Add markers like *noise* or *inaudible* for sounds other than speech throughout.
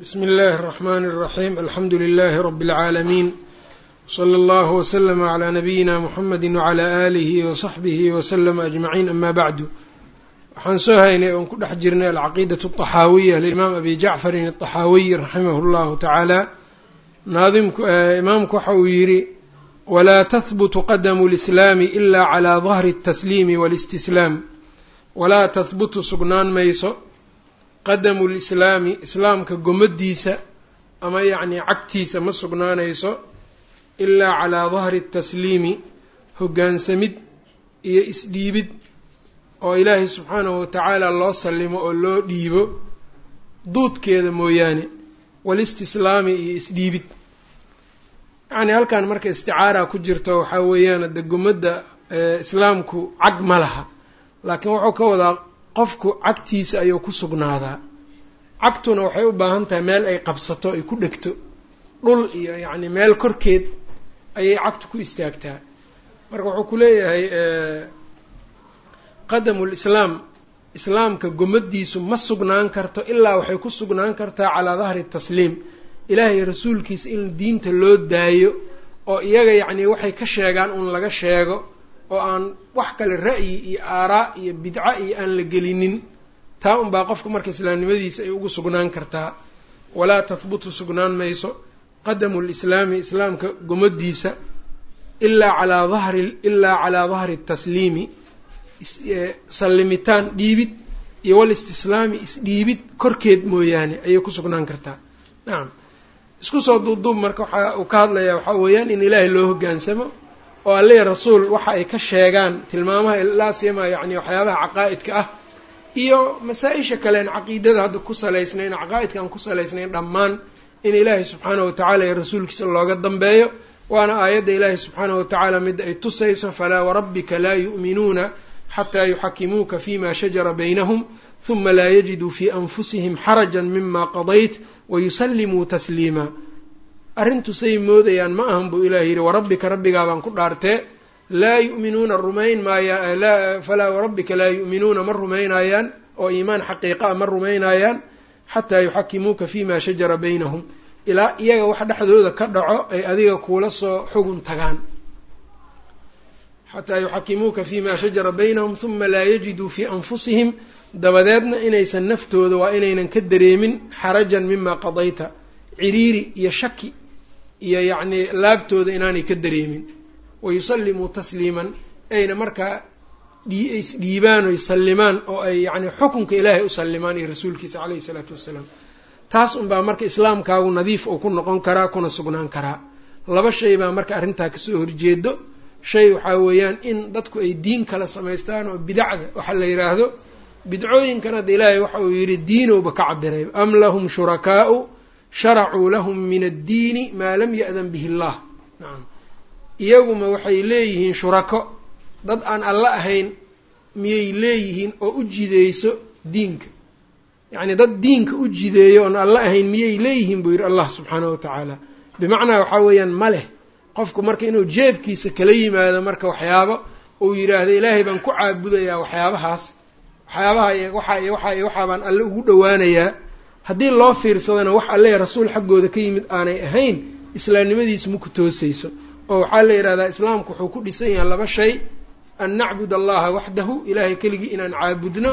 bsm اllh الرحmn الرaحيم alxamdu لlh رb العaalمين وslى اllه وsلم عlى نbyina mحamedi وعlى آlih وصaxbih وsلم أجمعين ama bعdu waxaan soo haynay oon ku dhex jirnay alcaqiidaة الطaxaawiya limaam abi jacfarin الطaxaawiy raximah اllahu taعaalى naadimku imaamku waxa uu yidhi wlaa thbt qadm الإسlاam إla عlى ظahri التsliim والاsتislaam walaa tahbutu sugnaan mayso qadamu lislaami islaamka gomadiisa ama yacnii cagtiisa ma sugnaanayso ilaa calaa dahri tasliimi hoggaansamid iyo isdhiibid oo ilaahay subxaanahu watacaala loo sallimo oo loo dhiibo duudkeeda mooyaane walistislaami iyo isdhiibid. Yacnii halkan marka isticaara ku jirto waxaa weeyaan de gomadda islaamku cag ma laha laakiin wuxuu ka wadaa qofku cagtiisa ayuu ku sugnaadaa. Cagtuna waxay u baahan tahay meel ay qabsato ay ku dhegto. Dhul iyo yacni meel korkeed ayay cagtu ku istaagtaa. Marka wuxuu ku leeyahay qadamu lislaam islaamka gomadiisu ma sugnaan karto ilaa waxay ku sugnaan kartaa calaa dahri tasliim. Ilaahay rasuulkiisa in diinta loo daayo oo iyaga yacnii waxay ka sheegaan un laga sheego oo aan wax kale ra'yi iyo aaraa iyo bidco iyo aan la gelinin. Taa unbaa qofka marka islaamnimadiisa ay ugu sugnaan kartaa. Walaa tahbutu sugnaan mayso. Qadamu lislaami islaamka gomadiisa ilaa calaa dahri ilaa calaa dahri tasliimi sallimitaan dhiibid iyo walistislaami isdhiibid korkeed mooyaane ayay ku sugnaan kartaa. Nacam isku soo duubduub marka waxa uu ka hadlayaa waxaa weeyaan in ilaahay loo hoggaansamo oo alle rasuul waxa ay ka sheegaan tilmaamaha laa siyama yacni waxyaabaha caqaa'idka ah iyo masaa-isha kalean caqiidada hadda ku salaysnayn caqaa'idka aan ku salaysnayn dhammaan in ilaahay subxaanahu watacaala iyo rasuulkiisa looga dambeeyo. Waana aayadda ilaahay subxaanahu watacaala midda ay tusayso falaa warabbika laa yu'minuuna xataa yuxakimuuka fima shajara baynahum huma laa yajiduu fii anfusihim xarajan mima qadayt wayusallimuu tasliima arrintusay moodayaan ma ahan buu ilaah yidhi warabbika rabbigaabaan ku dhaartee laa yu'minuuna rumayn maaya falaa warabbika laa yu'minuuna ma rumaynayaan oo iimaan xaqiiqa a ma rumaynayaan xataa yuxakimuuka fima shajara baynahum. Ilaa iyaga wax dhexdooda ka dhaco ay adiga kuula soo xugun tagaan. Xataa yuxakimuuka fima shajara baynahum huma laa yajiduu fii anfusihim. Dabadeedna inaysan naftooda waa inaynan ka dareemin xarajan mima qadayta ciriiri iyo shaki iyo yacnii laabtooda inaanay ka dareemin. Wayusallimuu tasliiman ayna markaa isdhiibaan oy sallimaan oo ay yacni xukunka ilaahay u sallimaan iyo rasuulkiisa caleyhi isalaatu wassalaam taas unbaa marka islaamkaagu nadiif uu ku noqon karaa kuna sugnaan karaa. Laba shay baa marka arrintaa ka soo horjeedo shay waxaa weeyaan in dadku ay diin kala samaystaan oo bidacda waxa la yidhaahdo bidcooyinkan hadda ilaahay waxa uu yidhi diinowba ka cabiray am lahum shurakaau sharacuu lahum min addiini maa lam ya'dan bihi allah. Iyaguma waxay leeyihiin shurako. Dad aan alla ahayn miyay leeyihiin oo u jideyso diinka. Yacnii dad diinka u jideeyo oon alla ahayn miyay leeyihiin buu yidhi allah subxaanahu wa tacaala. Bimacnaa waxaa weeyaan ma leh. Qofku marka inuu jeebkiisa kala yimaado marka waxyaabo uu yidhaahdo ilaahay baan ku caabudayaa waxyaabahaas. Waxyaabaha iyo waxa iyo waxa iyo waxaa baan alle ugu dhowaanayaa haddii loo fiirsadona wax alle rasuul xaggooda ka yimid aanay ahayn islaamnimadiisu maku toosayso. Oo waxaa la yidhahdaa islaamku wuxuu ku dhisan yahay laba shay. An nacbud allaha waxdahu ilaahay keligii inaan caabudno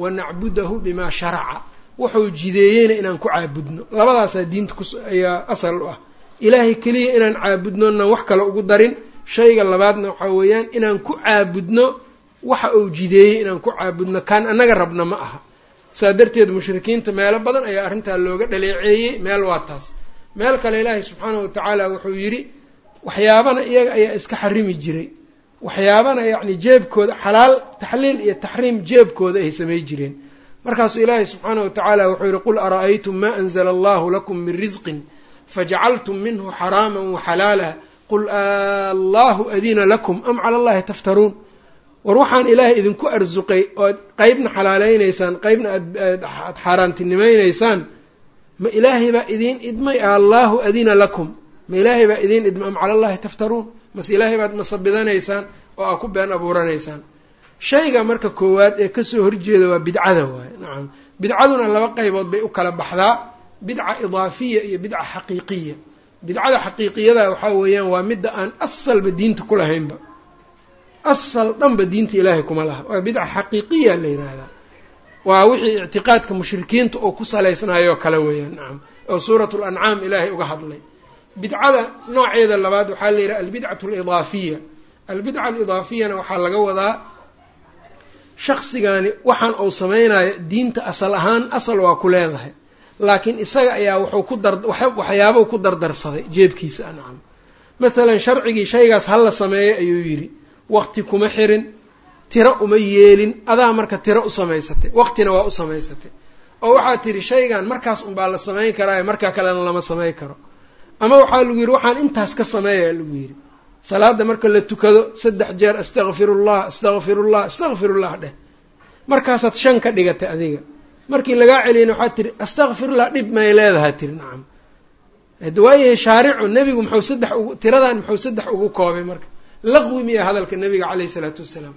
wa nacbudahu bimaa sharaca. Wuxuu jideeyeyna inaan ku caabudno. Labadaasaa diinta kuayaa asal u ah. Ilaahay keliya inaan caabudno inaan wax kale ugu darin. Shayga labaadna waxaa weeyaan inaan ku caabudno waxa uu jideeyey inaan ku caabudno. Kaan annaga rabna ma aha saa darteed mushrikiinta meelo badan ayaa arrintaa looga dhaleeceeyey meel waa taas. Meel kale ilaahay subxaanahu watacaala wuxuu yidhi waxyaabana iyaga ayaa iska xarimi jiray. Waxyaabana yacni jeebkooda xalaal taxliil iyo taxriim jeebkooda ay samay jireen. Markaasuu ilaahay subxaanahu watacaala wuxuu yidhi qul ara'aytum ma anzla allahu lakum min risqin fajacaltum minhu xaraama waxalaala qul allahu adina lakum am cala allahi taftaruun war waxaan ilaahay idinku arsuqay ood qeybna xalaaleynaysaan qeybna aad xaaraantinimaynaysaan ma ilaahay baa idiin idmay allaahu adina lakum. Ma ilaahay baa idiin idmay am cala allahi taftaruun. Mase ilaahay baad masabidanaysaan oo aad ku been abuuranaysaan. Shayga marka koowaad ee ka soo horjeeda waa bidcada waaye. Nacam bidcaduna laba qaybood bay u kala baxdaa. Bidca idaafiya iyo bidca xaqiiqiya. Bidcada xaqiiqiyada waxaa weeyaan waa midda aan asalba diinta ku lahaynba asal dhanba diinta ilaahay kuma laha. Waa bidca xaqiiqiya la yidhaahdaa waa wixii ictiqaadka mushrikiinta oo ku salaysnaayoo kale weeyaan nacam oo suuratu lancaam ilaahay uga hadlay. Bidcada nooceeda labaad waxaa la yidhaha albidcatu alidaafiya albidca alidaafiyana waxaa laga wadaa shaqsigani waxaan uu samaynayo diinta asal ahaan asal waa ku leedahay. Laakiin isaga ayaa wuxuu ku dar waxyaabuu ku dardarsaday jeebkiisa nacam masalan sharcigii shaygaas ha la sameeyo ayuu yidhi waqti kuma xirin tiro uma yeelin adaa marka tiro u samaysatay waqtina waa u samaysatay. Oo waxaad tidhi shaygan markaas unbaa la samayn karaayo markaa kalena lama samayn karo. Ama waxaa lagu yidhi waxaan intaas ka sameeyaa lagu yidhi. Salaada marka la tukado saddex jeer astakfirullah astakfirullah astakfirullah dheh. Markaasaad shan ka dhigatay adiga. Markii lagaa celiyana waxaad tihi astakfirullah dhib may leedahay tiri nacam. Waayahay shaaricu nebigu muxuu saddex ugu tiradan muxuu saddex ugu koobay marka laqwi miya hadalka nabiga caleyhi isalaatu wassalaam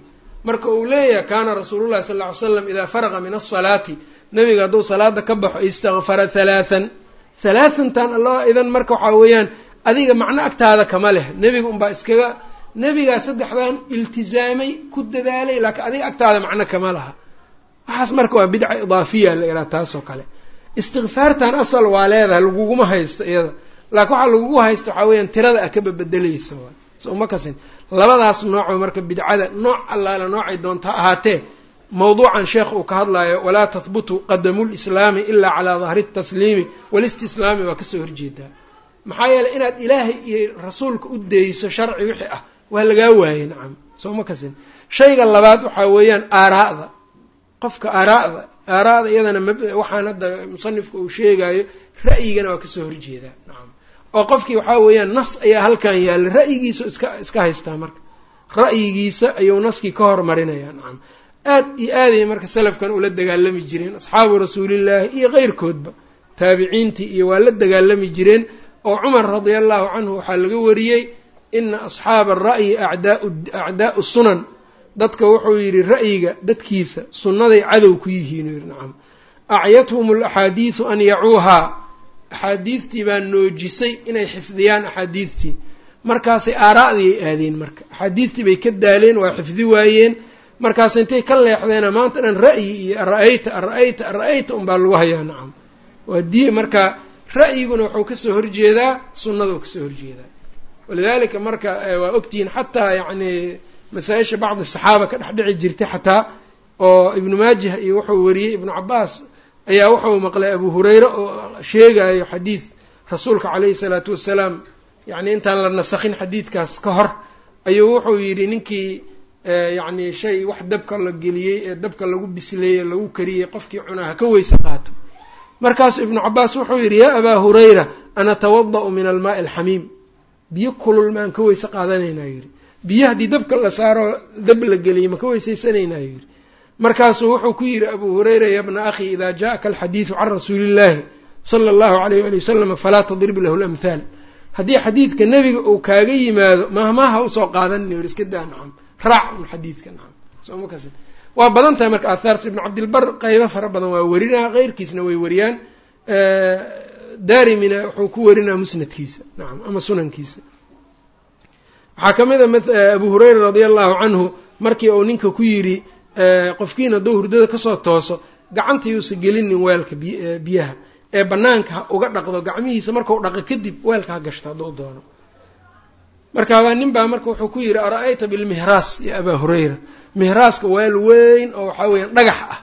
marka uu leeyahay kaana rasuulullahi sal ll ly slam idaa faraqa min asalaati nebiga hadduu salaada ka baxo istakfara halaathan halaahantan alla idan marka waxaa weeyaan adiga macno agtaada kama leh. Nebiga unbaa iskaga nebigaa saddexdan iltizaamay ku dadaalay laakiin adiga agtaada macno kama laha. Waxaas marka waa bidca idaafiya la ihaha taasoo kale. Istikfaartan asal waa leedahay laguguma haysto iyada. Laakiin waxaa lagugu haysto waxaa weeyaan tirada a kaba bedelaysa waay so uma kasin labadaas nooco marka bidcada nooc allaala noocay doonta ahaatee mawduucan sheekh uu ka hadlayo walaa tahbutu qadamu lislaami ilaa calaa dahri tasliimi walistislaami waa ka soo horjeedaa. Maxaa yeeley inaad ilaahay iyo rasuulka u deyso sharci wixii ah waa lagaa waayey nacam. Soo ma kasin. Shayga labaad waxaa weeyaan aaraa'da. Qofka aaraa'da aaraa'da iyadana waxaan hadda musanifka uu sheegayo ra'yigana waa ka soo horjeedaa oo qofkii waxaa weeyaan nas ayaa halkan yaalla. Ra'yigiisa iska iska haystaa marka. Ra'yigiisa ayuu naskii ka hormarinayaa nacam. Aad iyo aaday marka salafkan ula dagaalami jireen asxaabu rasuulillaahi iyo keyrkoodba taabiciintii iyo waa la dagaalami jireen oo cumar radia allahu canhu waxaa laga wariyey ina asxaaba ara'yi acdaa'u sunan. Dadka wuxuu yidhi ra'yiga dadkiisa sunnaday cadow ku yihiin u yidhi nacam. Acyathum alaxaadiidu an yacuuhaa axaadiidtii baa noojisay inay xifdiyaan axaadiidtii markaasay aaraa'dii ay aadeen marka. Axaadiidtii bay ka daaleen waa xifdi waayeen. Markaas intay ka leexdeena maanta dhan ra'yi iyo ara-ayta ara-ayta ara-ayta unbaa lagu hayaa nacam. Waa dii marka ra'yiguna wuxuu ka soo horjeedaa sunnada uu ka soo horjeedaa. Walidaalika marka waa ogtihiin xataa yacni masaa-isha bacdi saxaaba ka dhex dhici jirtay xataa oo ibnu maajah iyo wuxuu wariyey ibnu cabaas ayaa wuxuu maqlay abu hureyre oo sheegayo xadiid rasuulka caleyhi salaatu wassalaam yacni intaan la nasakhin xadiidkaas ka hor ayuu wuxuu yidhi ninkii yacni shay wax dabka la geliyey ee dabka lagu bisleeyey lagu kariyey qofkii cunaa ha ka weyse qaato. Markaasuu ibnu cabaas wuxuu yidhi yaa abaa hurayra anatawada'u min almaai alxamiim. Biyo kulul maan ka weyse qaadanaynaa yidhi. Biyo haddii dabka la saaro dab la geliyey ma ka weysaysanaynaa yidhi markaasuu wuxuu ku yidhi abuu hurayra ya bna akhii idaa jaءaka alxadiidu can rasuuli illahi sala allahu alayh ali wasalam falaa tadrib lahu lamhaal haddii xadiidka nebiga uu kaaga yimaado mahmaha u soo qaadanin yidhi iska daa nacam raac un xadiidka nacam sooma kas waa badan tahay marka aathaarta ibnu cabdilbar qeybo fara badan waa werinaa keyrkiisna way wariyaan. Daarimina wuxuu ku werinaa musnadkiisa nacam ama sunankiisa. Waxaa ka mid a abu hurayra radia allahu canhu markii uu ninka ku yidhi qofkiin hadduu hurdada ka soo tooso gacanta yuusa gelinin weelka biyaha. Ee banaanka uga dhaqdo gacmihiisa markau dhaqo kadib weelka ha gashto hadduu doono. Markaabaa nin baa marka wuxuu ku yidhi ara-ayta bilmihraas ya abaa hurayra? Mihraaska weel weyn oo waxaa weeyaan dhagax ah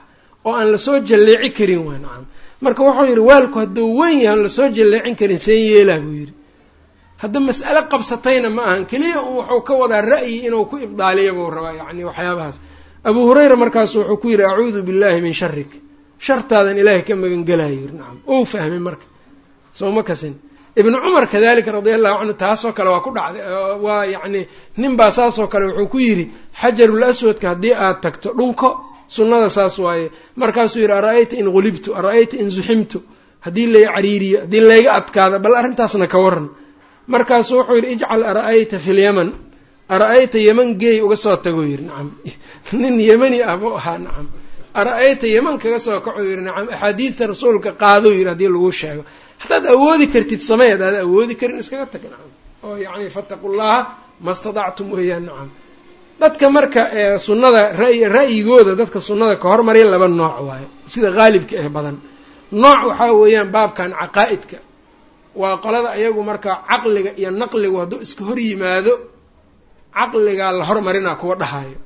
oo aan la soo jalleeci karin waa nacam. Marka wuxuu yidhi weelku hadduu weyn yahay aan la soo jalleecin karin seen yeelaa buu yidhi. Hadda mas'ale qabsatayna ma ahan keliya un wuxuu ka wadaa ra'yi inuu ku ibdaaliya buu rabaa yacni waxyaabahaas abuu hurayra markaasu wuxuu ku yidhi acuudu billahi min sharik shartaadan ilaahay ka magangelayo yidhi nacam ou fahmay marka. Soo ma kasin. Ibnu cumar kadalika radia allahu canhu taasoo kale waa ku dhacday waa yacni nin baa saasoo kale wuxuu ku yidhi xajarul aswadka haddii aad tagto dhunko sunnada saas waaye. Markaasuu yidhi ara-ayta in gulibtu ara-ayta in zuximtu. Haddii lay cariiriyo haddii layga adkaado bal arrintaasna ka waran markaasuu wuxuu yidhi ijcal ara-ayta fi lyaman ara-ayta yeman geey uga soo tago yidhi? Nacam nin yemani ah buu ahaa nacam. Ara-ayta yeman kaga soo kaco yidhi? Nacam axaadiidta rasuulka qaadou yidhi haddii lagu sheego. Haddaad awoodi kartid samey haddaad awoodi karin iskaga tag nacam. Oo yacni fattaqu llaha ma stadactum weeyaan nacam. Dadka marka sunnada ray ra'yigooda dadka sunnada ka hormarya laba nooc waayo sida haalibka ee badan. Nooc waxaa weeyaan baabkan caqaa'idka. Waa qolada ayagu marka caqliga iyo naqligu hadduu iska hor yimaado caqligaa la hormarinaa kuwa dhahayo.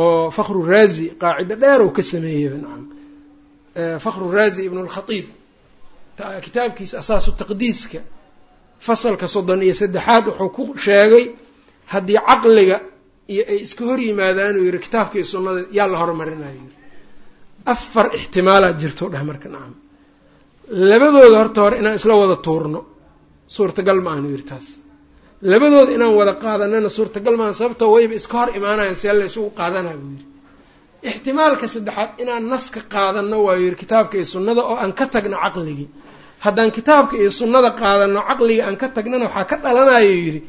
Oo fakhru raazi qaacido dheer ou ka sameeyey nacam fakhru raazi ibnu lkhatiib kitaabkiisa asaasu taqdiiska fasalka soddon iyo saddexaad wuxuu ku sheegay haddii caqliga iyo ay iska hor yimaadaan uu yidhi kitaabka iyo sunnada yaa la hormarinayo. Yidhi afar ixtimaalaad jirto dheh marka nacam labadooda horta hore inaan isla wada tuurno suurtagal ma aanu yidhi taas labadooda inaan wada qaadanana suurtagal maahan sababtoo wayba iska hor imaanayan see la isugu qaadanaa buu yidhi. Ixtimaalka saddexaad inaan naska qaadanno waayu yidhi kitaabka iyo sunnada oo aan ka tagno caqligii. Haddaan kitaabka iyo sunnada qaadanno caqligii aan ka tagnana waxaa ka dhalanayo yidhi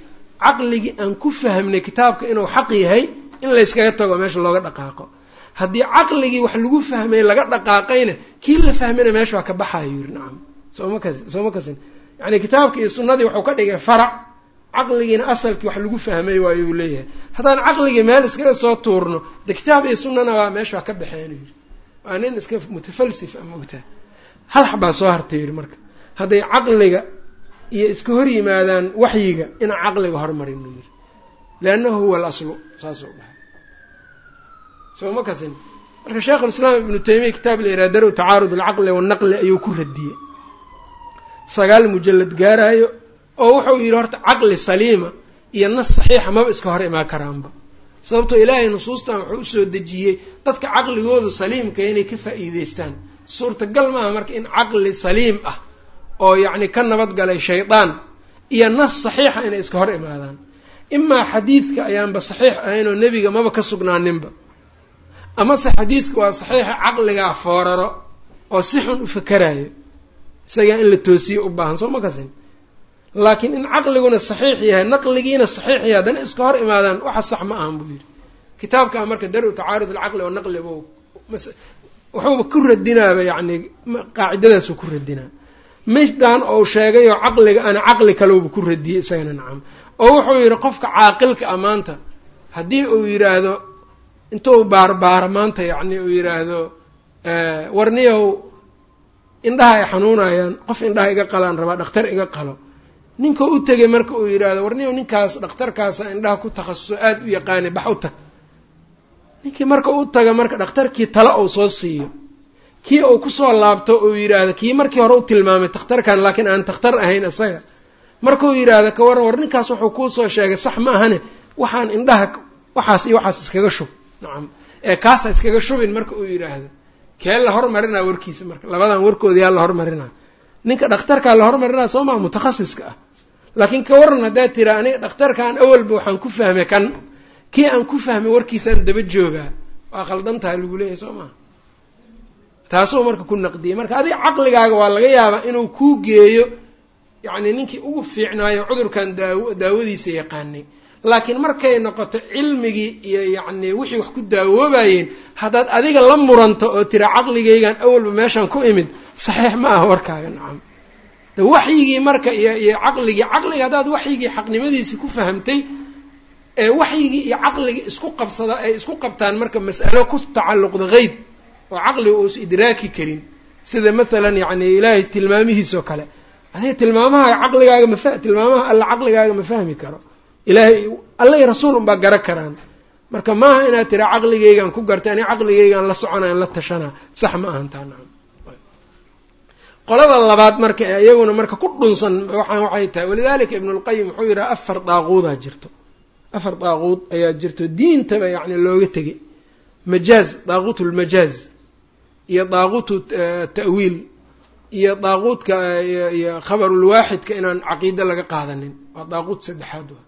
caqligii aan ku fahmnay kitaabka inuu xaq yahay in layskaga tago meesha looga dhaqaaqo. Haddii caqligii wax lagu fahmay laga dhaqaaqayna kii la fahmayna meesha waa ka baxayo yidhi nacam sooma kas sooma kasin. Yacni kitaabka iyo sunnadii wuxuu ka dhigay farac caqligiina asalkii wax lagu fahmay waayo uu leeyahay. Haddaan caqligii meel iskaga soo tuurno de kitaab iyo sunnana waa meesha ka baxeen yidhi. Waa nin iska mutafalsif a mogtaa hal xabaa soo hartay yidhi marka. Hadday caqliga iyo iska hor yimaadaan waxyiga inaan caqliga hormarin buu yidhi. Liannahu huwa alaslu saasuu dhahay. Sooma kasin. Marka sheikhulislaam ibnu taymiya kitaab la yihah daru tacaarud alcaqli wannaqli ayuu ku radiyey sagaal mujalad gaaraayo oo wuxuu yidhi horta caqli saliima iyo nas saxiixa maba iska hor imaan karaanba. Sababtoo ilaahay nusuustan wuxuu u soo dejiyey dadka caqligoodu saliimka inay ka faa'iideystaan suurtagal maaha marka in caqli saliim ah oo yacni ka nabadgalay shaydaan iyo nas saxiixa inay iska hor imaadaan. Imaa xadiidka ayaanba saxiix ahayn oo nebiga maba ka sugnaaninba. Amase xadiidku waa saxiixa caqligaa fooraro oo si xun u fakarayo isagaa in la toosiyo u baahan soo ma kasin laakiin in caqliguna saxiix yahay naqligiina saxiix yahay haddana iska hor imaadaan waxa sax ma ahan buu yidhi. Kitaabkaa marka dar-u tacaarud alcaqli wanaqli bu wuxuuba ku radinaaba yacni qaacidadaasuu ku radinaa. Midaan ou sheegayoo caqliga ana caqli kalewba ku radiyey isagana nacam oo wuxuu yidhi qofka caaqilka a maanta haddii uu yidhaahdo intuu baarbaaro maanta yacni uu yidhaahdo warniyow indhaha ay xanuunayaan qof indhaha iga qalaan rabaa dhakhtar iga qalo ninka u tegay marka uu yidhaahdo warniyow ninkaas dhakhtarkaasa indhaha ku takhasuso aada u yaqaanay bax u tag. Ninkii marka u taga marka dhakhtarkii tale uu soo siiyo kii uu ku soo laabto uu yidhaahdo kii markii hore u tilmaamay takhtarkan laakiin aan takhtar ahayn isaga markuu yidhaahdo ka waran war ninkaas wuxuu kuusoo sheegay sax ma ahane waxaan indhaha waxaas iyo waxaas iskaga shub. Nacam ee kaasa iskaga shubin marka uu yidhaahdo kee la hormarinaa warkiisa marka? Labadan warkooda yaa la hormarinaa ninka dhakhtarkaa la hormarinaa soo maa mutakhasiska ah. Laakiin ka waran haddaad tiraa aniga dhakhtarkaan awalba waxaan ku fahmay kan. Kii aan ku fahmay warkiisaan daba joogaa. Waa khaldan tahay lagu leeyahay soo maha taasuu marka ku naqdiyey marka adiga caqligaaga waa laga yaabaa inuu kuu geeyo yacni ninkii ugu fiicnaayo cudurkan daawo daawadiisa yaqaanay laakiin markay noqoto cilmigii iyo yacni wixii wax ku daawoobayeen haddaad adiga la muranto oo tira caqligaygan awalba meeshaan ku imid saxiix ma aha warkaaga nacam. Waxyigii marka iyo iyo caqligii caqliga haddaad waxyigii xaqnimadiisii ku fahamtay ee waxyigii iyo caqligii isku qabsada ay isku qabtaan marka mas'alo ku tacalluqda qeyb oo caqliga uusa idraaki karin sida masalan yacni ilaahay tilmaamihiisoo kale. Adiga tilmaamaha caqligaaga mafa tilmaamaha alla caqligaaga ma fahmi karo ilaahay alla iyo rasuul unbaa gara karaan. Marka maaha inaad tira caqligaygaan ku gartay ani caqligaygaan la soconaan la tashanaa sax ma ahan taa nacam qolada labaad marka ee iyaguna marka ku dhunsan waxaan waxay tahay walidalika ibnulqayim wuxuu yidhaha afar daaquudaa jirto. Afar daaquud ayaa jirto. Diintaba yacni looga tegay majaaz daaquut lmajaaz iyo daaquutu ta'wiil iyo daaquudka iyo khabarulwaaxidka inaan caqiide laga qaadanin. Waa daaquut saddexaad waa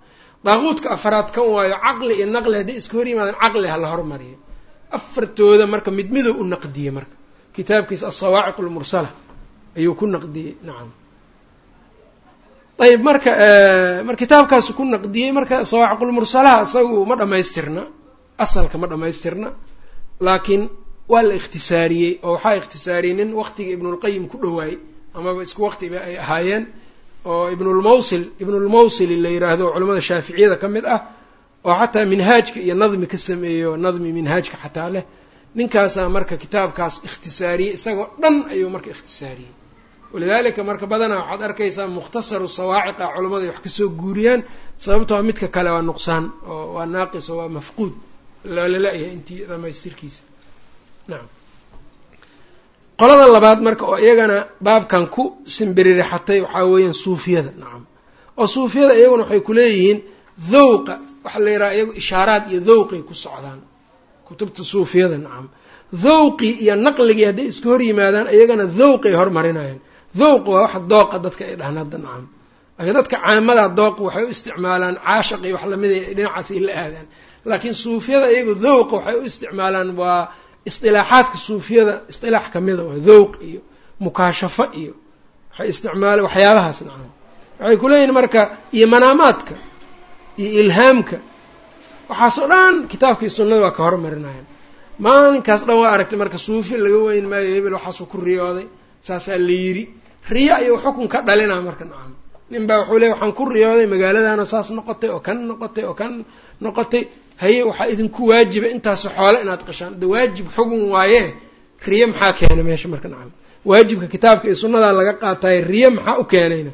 daaquudka afaraad kan waayo caqli iyo naqli hadday iska hor yimaadaan caqli ha la hormariyo. Afartooda marka mid midow u naqdiyey marka. Kitaabkiisa asawaaciq almursala ayuu ku naqdiyey nacam ayb marka mar kitaabkaasu ku naqdiyey marka sawaaciqulmursalaha isagu ma dhamaystirna. Asalka ma dhamaystirna. Laakiin waa la ikhtisaariyey oo waxaa ikhtisaariyey nin waqtiga ibnulqayim ku dhowaayey amaba isku waqtiba ay ahaayeen oo ibnulmawsil ibnulmawsili la yidhaahdo culamada shaaficiyada ka mid ah oo xataa minhaajka iyo nadmi ka sameeyo nadmi minhaajka xataa leh ninkaasaa marka kitaabkaas ikhtisaariyey isagoo dhan ayuu marka ikhtisaariyey. Walidaalika marka badanaa waxaad arkaysaa mukhtasaru sawaaciqa culamadu ay wax ka soo guuriyaan sababtoo midka kale waa nuqsaan oo waa naaqis oo waa mafquud. Lala-yahay intii dhamaystirkiisa nacam qolada labaad marka oo iyagana baabkan ku simbiririxatay waxaa weeyaan suufiyada nacam oo suufiyada iyaguna waxay kuleeyihiin dhowqa waxaa la yidhaha iyagu ishaaraad iyo dhowqay ku socdaan kutubta suufiyada nacam dhowqii iyo naqligii hadday iska hor yimaadaan iyagana dhowqay hormarinayaan dhowq waa waxa dooqa dadka ay dhahaan hadda nacam laakiin dadka caamada dooq waxay u isticmaalaan caashaq iyo wax lamida dhinacaas ay la aadaan. Laakiin suufiyada iyagu dhowqa waxay u isticmaalaan waa isdilaaxaadka suufiyada isdilaax kamida waa dhowq iyo mukaashafo iyo waxay isticmaala waxyaabahaas nacam. Waxay kuleeyihin marka iyo manaamaadka iyo ilhaamka. Waxaasoo dhan kitaabkii sunnada waa ka hormarinayaan maalinkaas dhan waa aragtay marka suufi laga weyn maayo hebel waxaasuu ku riyooday saasaa la yidhi riyo ayuu xukun ka dhalinaa marka nacam. Nin baa wuxuu leey waxaan ku riyooday magaaladaana saas noqotay oo kan noqotay oo kan noqotay haye waxaa idinku waajiba intaasi xoole inaad qashaan. De waajib xugun waaye riyo maxaa keenay meesha marka nacam? Waajibka kitaabka iyo sunnadaa laga qaatayo riyo maxaa u keenayna?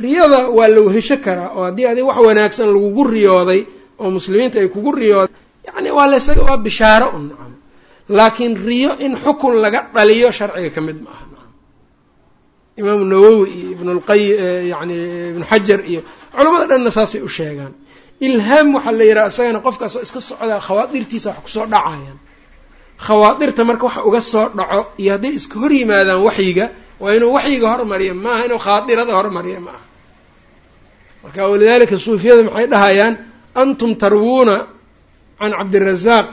Riyada waa la wehesho karaa oo haddii adig wax wanaagsan lagugu riyooday oo muslimiinta ay kugu riyooday yacni waa laysaga waa bishaaro un nacam. Laakiin riyo in xukun laga dhaliyo sharciga ka mid ma aha nacam. Imaamu nawowi iyo ibnulqay yani ibnu xajar iyo culamada dhanna saasay u sheegaan ilhaam waxaa la yidhaha isagana qofkaasoo iska socdaa khawaadirtiisa wax ku soo dhacayaan. Khawaadirta marka wax uga soo dhaco iyo hadday iska hor yimaadaan waxyiga waa inuu waxyiga hormariya maaha inuu khaadirada hormariya maaha. Marka walidaalika suufiyada maxay dhahayaan? Antum tarwuuna can cabdirazaaq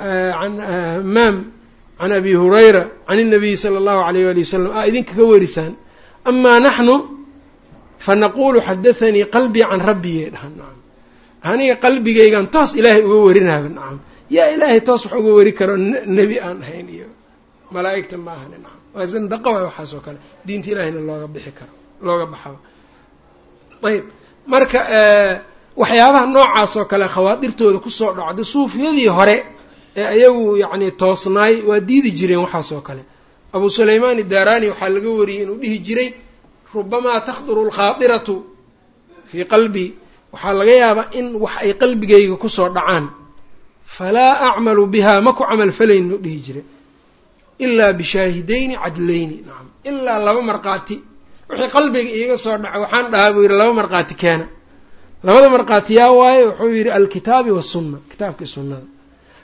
eh, can eh, hamaam can abi hurayra can inabiyi sala allahu alayh wali wasalam aa ah, idinkaga werisaan amaa naxnu fa naquulu xadathanii qalbii can rabbiye dhahan aniga qalbigaygan toos ilaahay uga warinaaba nacam yaa ilaahay toos wax uga wari karo nebi aan ahayn iyo malaa'igta ma ahani nacam waa zandaqa waay waxaas oo kale. Diinta ilaahayna looga bixi karo looga baxaba ayb marka waxyaabaha noocaas oo kale khawaadirtooda ku soo dhaco de suufiyadii hore ee ayagu yacni toosnaay waa diidi jireen waxaas oo kale. Abu sulaymaan idaarani waxaa laga wariyey inuu dhihi jiray rubamaa takhduru alkhaadiratu fii qalbii waxaa laga yaabaa in wax ay qalbigayga ku soo dhacaan. Falaa acmalu bihaa ma ku camal falayn dhihi jiray. Ilaa bishaahidayni cadlayni nacam ilaa laba markhaati. Wixii qalbiga iiga soo dhacay waxaan dhahaa buu yidhi laba markhaati keena. Labada markhaati yaa waaye wuxuu yidhi alkitaabi wasunna kitaabka iyo sunnada.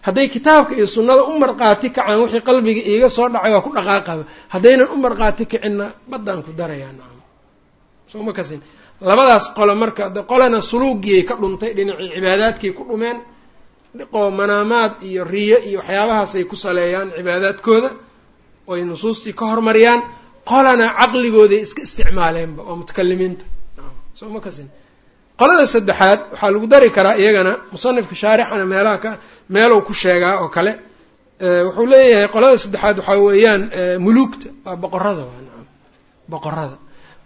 Hadday kitaabka iyo sunnada u markhaati kacaan wixii qalbiga iiga soo dhacay waa ku dhaqaaqaba haddaynan u markhaati kicinna baddaan ku darayaa nacam soo ma kasin labadaas qolo marka qolana suluugiyay ka dhuntay dhinacii cibaadaadkay ku dhumeen oo manaamaad iyo riyo iyo waxyaabahaasay ku saleeyaan cibaadaadkooda oy nusuustii ka hormariyaan qolana caqligooday iska isticmaaleenba oo mutakalimiinta soo ma kasin. Qolada saddexaad waxaa lagu dari karaa iyagana musanifka shaarixana meelaha ka meelow ku sheegaa oo kale wuxuu leeyahay qolada saddexaad waxaa weeyaan muluugta. Waa boqorada waa nacam boqorada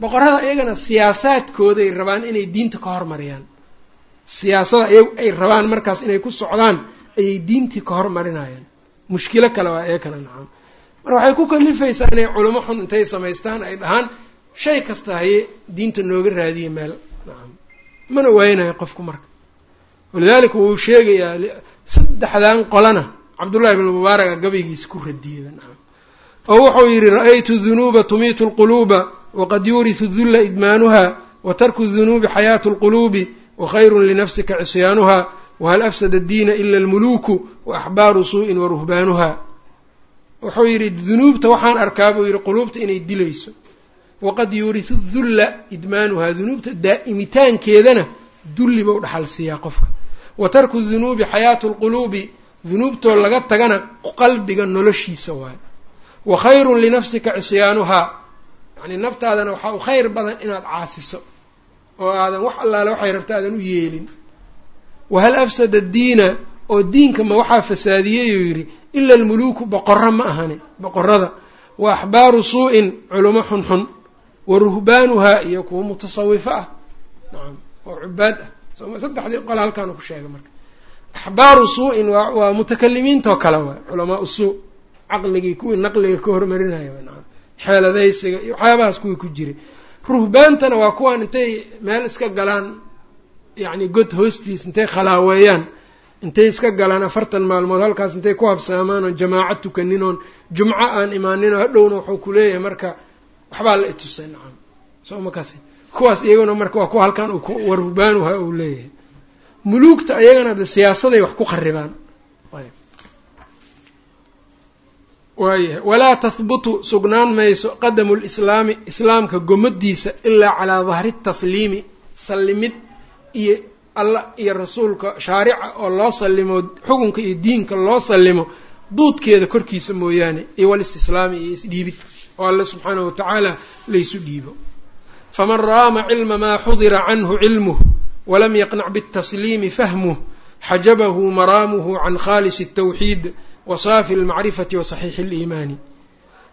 boqorada iyagana siyaasaadkooday rabaan inay diinta ka hormariyaan. Siyaasada ay rabaan markaas inay ku socdaan ayay diintii ka hormarinayaan. Mushkilo kale waa ee nacam. Marka waxay ku kalifaysaa inay culamo xun intay samaystaan ay dhahaan shay kasta haye diinta nooga raadiya meel nacam. Mana waynayo qofku marka. Walidaalika wuu sheegayaa saddexdan qolana cabdullahi ibn mubaaraga gabaygiisa ku radiyeyba nacam. Oo wuxuu yidhi ra'aytu dunuuba tumiitu lquluuba waqad yuurisu dulla idmaanuha wa tarku dunuubi xayaatu lquluubi wakhayru linafsika cisyaanuha wahal afsada addiina ila almuluuku waaxbaaru suu'in waruhbaanuha wuxuu yidhi dunuubta waxaan arkaa buu yidhi quluubta inay dilayso waqad yuurisu dulla idmaanuhaa dunuubta daa'imitaankeedana dulli bau dhaxal qofka wa tarku dunuubi xayaatu lquluubi dunuubtoo laga tagana qalbiga noloshiisa waayo wa khayrun linafsika cisyaanuhaa yacnii naftaadana waxaa u khayr badan inaad caasiso oo aadan wax allaale waxay rabta aadan u yeelin. Wahal afsada diina oo diinka ma waxaa fasaadiyeyuu yidhi ila almuluuku boqorro ma ahani boqorada wa axbaaru suu-in culamo xunxun wa ruhbaanuhaa iyo kuwa mutasawifo ah. Nacam oo cubaad ah. Saddexdii qole halkaanu ku sheegay marka. Axbaaru suu-in waa waa mutakalimiintoo kale waay culamaa usuu caqligii kuwii naqliga ka hormarinaya xeeladaysiga iyo waxyaabahaas kuwii ku jiray ruhbaantana waa kuwaan intay meel iska galaan yacni god hoostiis intay khalaaweeyaan intay iska galaan afartan maalmood halkaas intay ku habsaamaan oon jamaaco tukanin oon jumco aan imaaninoo hadhowna wuxuu ku leeyahay marka waxbaa la itusay nacam soo ma kuwaas iyaguna marka waa kuwa halkan wa ruhbaanuha uu leeyahay. Muluugta iyagana de siyaasaday wax ku qaribaan waayahay walaa tahbutu sugnaan mayso qadamu lislaami islaamka gomadiisa ilaa calaa dahri tasliimi sallimid iyo allah iyo rasuulka shaarica oo loo sallimo xukunka iyo diinka loo sallimo duudkeeda korkiisa mooyaane iyo walistislaami iyo isdhiibid oo alle subxaanahu watacaala laysu dhiibo. Faman raama cilma maa xudira canhu cilmuh walam yaqnac bitasliimi fahmuh xajabahu maraamuhu can khaalisi الtawxiid wasaafi اlmacrifati wa saxiixi اliimaani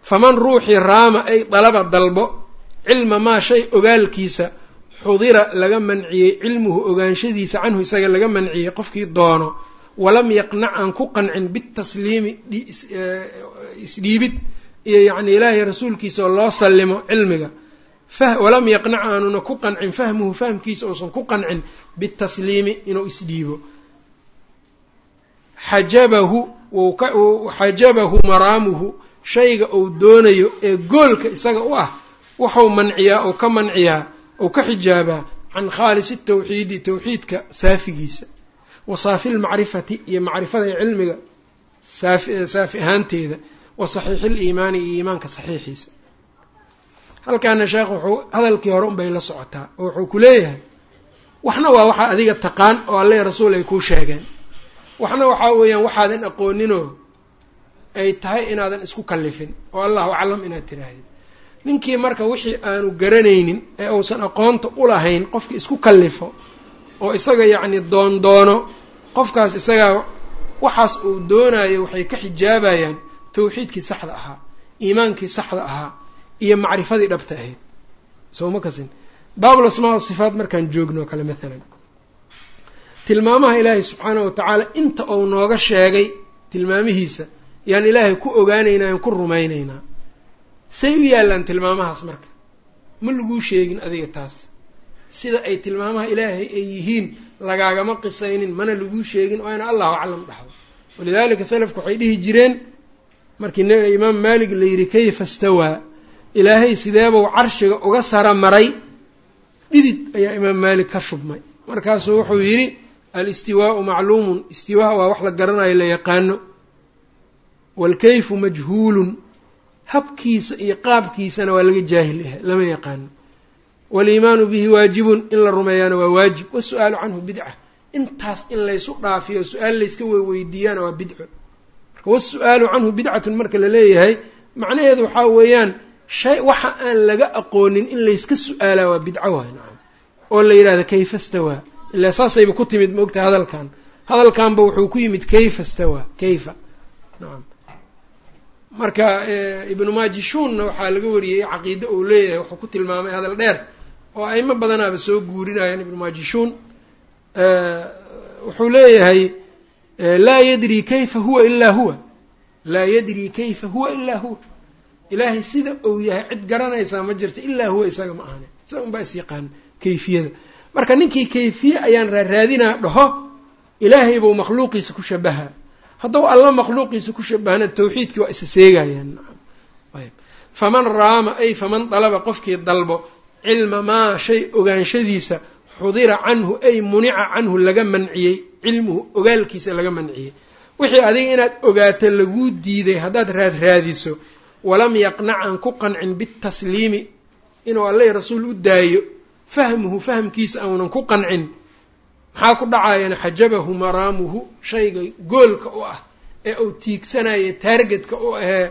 faman ruuxii raama ay dalaba dalbo cilma maa shay ogaalkiisa xudira laga manciyey cilmuhu ogaanshadiisa canhu isaga laga manciyey qofkii doono walam yaqnac aan ku qancin bitasliimi isdhiibid iyo yacni ilaahay rasuulkiisa oo loo sallimo cilmiga walam yaqnac aanuna ku qancin fahmuhu fahmkiisa uusan ku qancin bitasliimi inuu isdhiibo xajabahu xajabahu maraamuhu shayga uu doonayo ee goolka isaga u ah wuxuu manciyaa ou ka manciyaa ou ka xijaabaa can khaalisi tawxiidi tawxiidka saafigiisa. Wa saafi lmacrifati iyo macrifada iyo cilmiga saafi ahaanteeda wa saxiixi liimaani iyo iimaanka saxiixiisa. Halkaana sheekh wuxuu hadalkii hore unbay la socotaa oo wuxuu ku leeyahay waxna waa waxaa adiga taqaan oo alle rasuul ay kuu sheegeen waxna waxaa weeyaan waxaadan aqooninoo ay tahay inaadan isku kallifin oo allahu aclam inaad tirahdid ninkii marka wixii aanu garanaynin ee uusan aqoonta u lahayn qofkii isku kallifo oo isaga yacni doondoono qofkaas isagaa waxaas uu doonayo waxay ka xijaabayaan tawxiidkii saxda ahaa iimaankii saxda ahaa iyo macrifadii dhabta ahayd. Soo ma kasin? Baabul asmaa sifaat markaan joogno kale maalan tilmaamaha ilaahay subxaanahu watacaala inta uu nooga sheegay tilmaamihiisa yaan ilaahay ku ogaanaynaa yaan ku rumaynaynaa. Say u yaallaan tilmaamahaas marka. Ma laguu sheegin adiga taas. Sida ay tilmaamaha ilaahay ay yihiin lagaagama qisaynin mana laguu sheegin ina allahu aclam dhahdo walidaalika salafku waxay dhihi jireen markii imaam maalik la yidhi kayfa stawaa? Ilaahay sideebuu carshiga uga sara maray dhidid ayaa imaam maalik ka shubmay. Markaasuu wuxuu yidhi alistiwaau macluumun istiwaa waa wax la garanayo la yaqaano. Waalkayfu majhuulun habkiisa iyo qaabkiisana waa laga jaahil yahay lama yaqaano. Waaliimaanu bihi waajibun in la rumeeyaana waa waajib. Wasu-aalu canhu bidca intaas in laysu dhaafiyo su'aal layska weydiiyaana waa bidco marka wasu-aalu canhu bidcatun marka la leeyahay macnaheedu waxaa weeyaan shay waxa aan laga aqoonin in layska su'aalaa waa bidco waay nacam. Oo la yidhahda kayfa stawaa ilaa saasayba ku timid ma ogtahay hadalkan. Hadalkanba wuxuu ku yimid kayfa stawaa kayfa. Nacam marka ibnu maajishuunna waxaa laga wariyey caqiide uu leeyahay wuxuu ku tilmaamay hadal dheer oo aimo badanaaba soo guurinayaan ibnu maajishuun wuxuu leeyahay laa yadri kayfa huwa ilaa huwa. Laa yadri kayfa huwa ilaa huwa. Ilaahay sida uu yahay cid garanaysaa ma jirta ilaa huwa isaga ma ahane. Isaga unbaa is yaqaan kayfiyada marka ninkii kayfiye ayaan raaraadinaa dhaho ilaahay buu makhluuqiisa ku shabaha. Hadduu alla makhluuqiisa ku shabahana tawxiidkii waa isa seegayaan. Faman raama ay faman dalaba qofkii dalbo cilma maa shay ogaanshadiisa xudira canhu ay munica canhu laga manciyey cilmuhu ogaalkiisa laga manciyey. Wixii adiga inaad ogaato laguu diiday haddaad raadraadiso walam yaqnac aan ku qancin bitasliimi inuu alleh rasuul u daayo fahmuhu fahmkiisa aanan ku qancin. Maxaa ku dhacayana xajabahu maraamuhu shayga goolka u ah ee uu tiigsanaya taargetka u ahee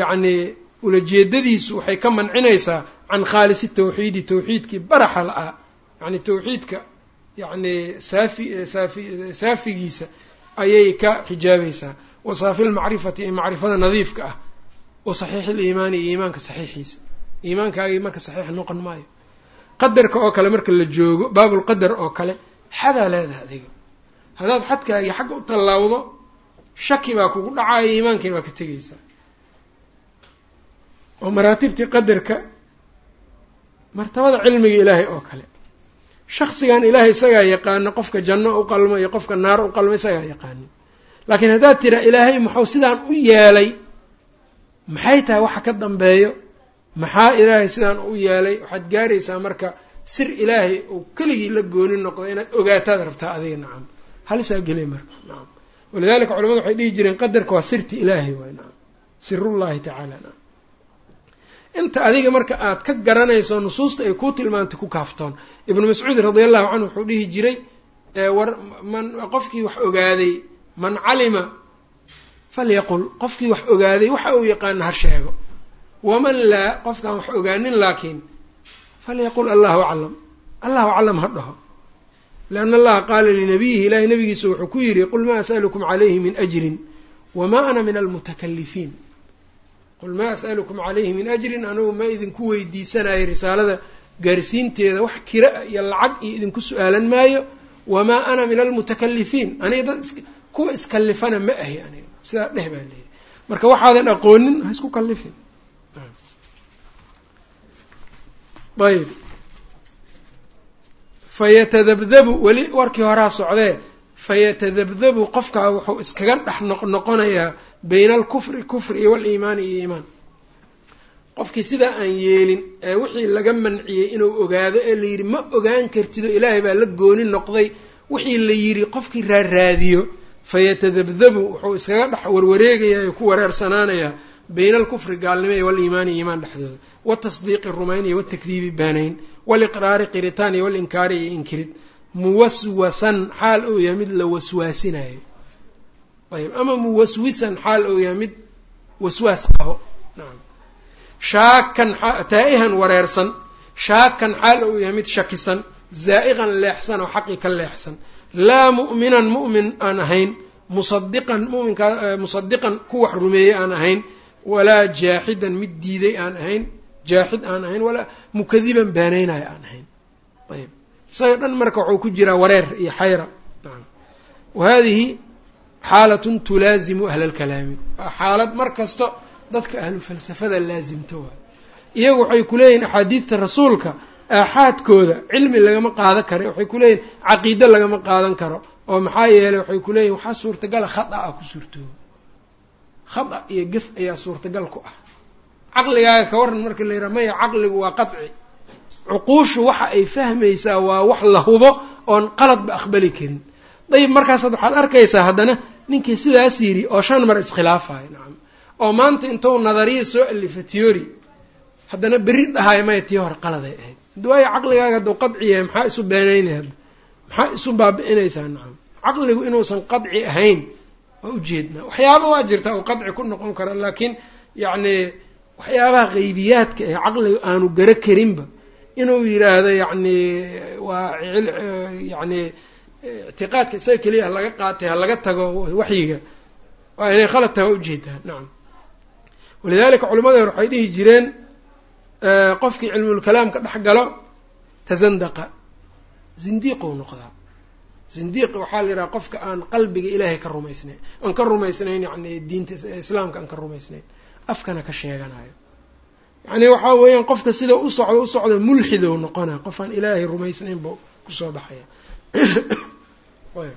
yacnii ulajeedadiisu waxay ka mancinaysaa can khaalisi tawxiidi tawxiidkii baraxa la-ah yacni tawxiidka yacnii saafi saafi saafigiisa ayay ka xijaabaysaa. Wa saafi lmacrifati ee macrifada nadiifka ah. Wa saxiixi liimaani iyo iimaanka saxiixiisa. Iimaankaagii marka saxiix noqon maayo qadarka oo kale marka la joogo baabulqadar oo kale xadaa leedahay adiga. Haddaad xadkaagii xagga u tallaawdo shaki baa kugu dhacaayo iimaankii baa ka tegaysaa. Oo maraatibtii qadarka martabada cilmiga ilaahay oo kale. Shaksigan ilaahay isagaa yaqaano qofka janno u qalmo iyo qofka naar u qalmo isagaa yaqaano. Laakiin haddaad tiraa ilaahay muxuu sidaan u yeelay? Maxay tahay waxa ka dambeeyo maxaa ilaahay sidaan u yeelay waxaad gaaraysaa marka sir ilaahay uu keligii la gooni noqdo inaad ogaataad rabtaa adiga nacam halisaa gelay marka nacam walidalika culamadu waxay dhihi jireen qadarka waa sirti ilaahay waay nacam sirullahi tacaala nacam inta adiga marka aad ka garanayso nusuusta ay kuu tilmaantay ku kaaftoon. Ibnu mascuud radia allahu canhu wuxuu dhihi jiray war man qofkii wax ogaaday man calima falyaqul. Qofkii wax ogaaday waxa uu yaqaano ha sheego waman laa qofkaan wax ogaanin laakiin falyaqul allahu aclam. Allahu aclam ha dhaho. Lianna allaha qaala linabiyihi ilahay nabigiisa wuxuu ku yidhi qul maa as'alukum calayhi min ajrin wamaa ana min almutakalifiin qul maa as'alukum calayhi min ajrin anugu ma idinku weydiisanayo risaalada gaarsiinteeda wax kira iyo lacag iyo idinku su'aalan maayo. Wamaa ana min almutakalifiin aniga dad kuwa iskallifana ma ahi aniga sidaa dheh baa leeyahy marka waxaadan aqoonin ha isku kallifin ayb fayatadabdabu weli warkii horaa socdee fayatadabdabu qofkaa wuxuu iskaga dhex noqnoqonayaa bayna alkufri kufri iyo waliimaani iyo iimaan. Qofkii sidaa aan yeelin ee wixii laga manciyey inuu ogaado ee la yidhi ma ogaan kartido ilaahay baa la gooni noqday. Wixii la yidhi qofkii raaraadiyo fayatadabdabu wuxuu iskaga dhex warwareegayaa ee ku wareersanaanayaa bayna alkufri gaalnimo iyo waliimaani iimaan dhexdooda watasdiiqi rumayn iyo watakdiibi baanayn waliqraari qiritaan iyo walinkaari iyo inkirid muwaswasan xaal uu yahay mid la waswaasinayo. Ayb ama muwaswisan xaal uu yahay mid waswaas qabo. Nacam shaakan taa-ihan wareersan shaakan xaal uu yahay mid shakisan zaa'iqan leexsan oo xaqi ka leexsan. Laa mu'minan mu'min aan ahayn musadiqan muminkaa musadiqan ku wax rumeeyey aan ahayn walaa jaaxidan mid diiday aan ahayn jaaxid aan ahayn walaa mukadiban baanaynayo aan ahayn ayb isaga dhan marka wuxuu ku jiraa wareer iyo xayra wa hadihi xaalatun tulaazimu ahla alkalaami waa xaalad mar kasto dadka ahlu falsafada laasimto waay iyagu waxay kuleeyihin axaadiidta rasuulka aaxaadkooda cilmi lagama qaadan karo waxay kuleeyihin caqiido lagama qaadan karo oo maxaa yeelay waxay kuleeyihin waxaa suurtagala khada ah ku suurtooba khada iyo gef ayaa suurtagal ku ah caqligaaga ka waran marka la yidhaha maya caqligu waa qaci cuquushu waxa ay fahmaysaa waa wax la hubo oon qaladba aqbali karin. Dayib markaasaad waxaad arkaysaa haddana ninkii sidaas yidhi oo shan mar iskhilaafayo nacam oo maanta intuu nadariya soo alifa theory haddana berri dhahayo maya tii hore qaladay ahayd. Waayo caqligaaga hadduu qadci yahay maxaa isu beenaynay hadda maxaa isu baabi'inaysaa nacam caqligu inuusan qadci ahayn waa ujeednaa waxyaaba waa jirta uu qadci ku noqon karo laakiin yacni waxyaabaha qaybiyaadka ee caqliga aanu garo karinba inuu yidhaahdo yacni waa yacni ictiqaadka isaga keliya ha laga qaatay ha laga tago waxyiga waa inay khalad taha u jeedaa nacam. Walidalika culimmada hore waxay dhihi jireen qofkii cilmulkalaamka dhex galo tasandaqa zindiiqou noqdaa. Zindiiq waxaa la yidhaha qofka aan qalbiga ilaahay ka rumaysnayn aan ka rumaysnayn yacni diinta islaamka aan ka rumaysnayn afkana ka sheeganayo yacni waxaa weeyaan qofka sida u socdo u socda mulxidow noqonaa qof aan ilaahay rumaysnayn buu ku soo baxaya *coughs*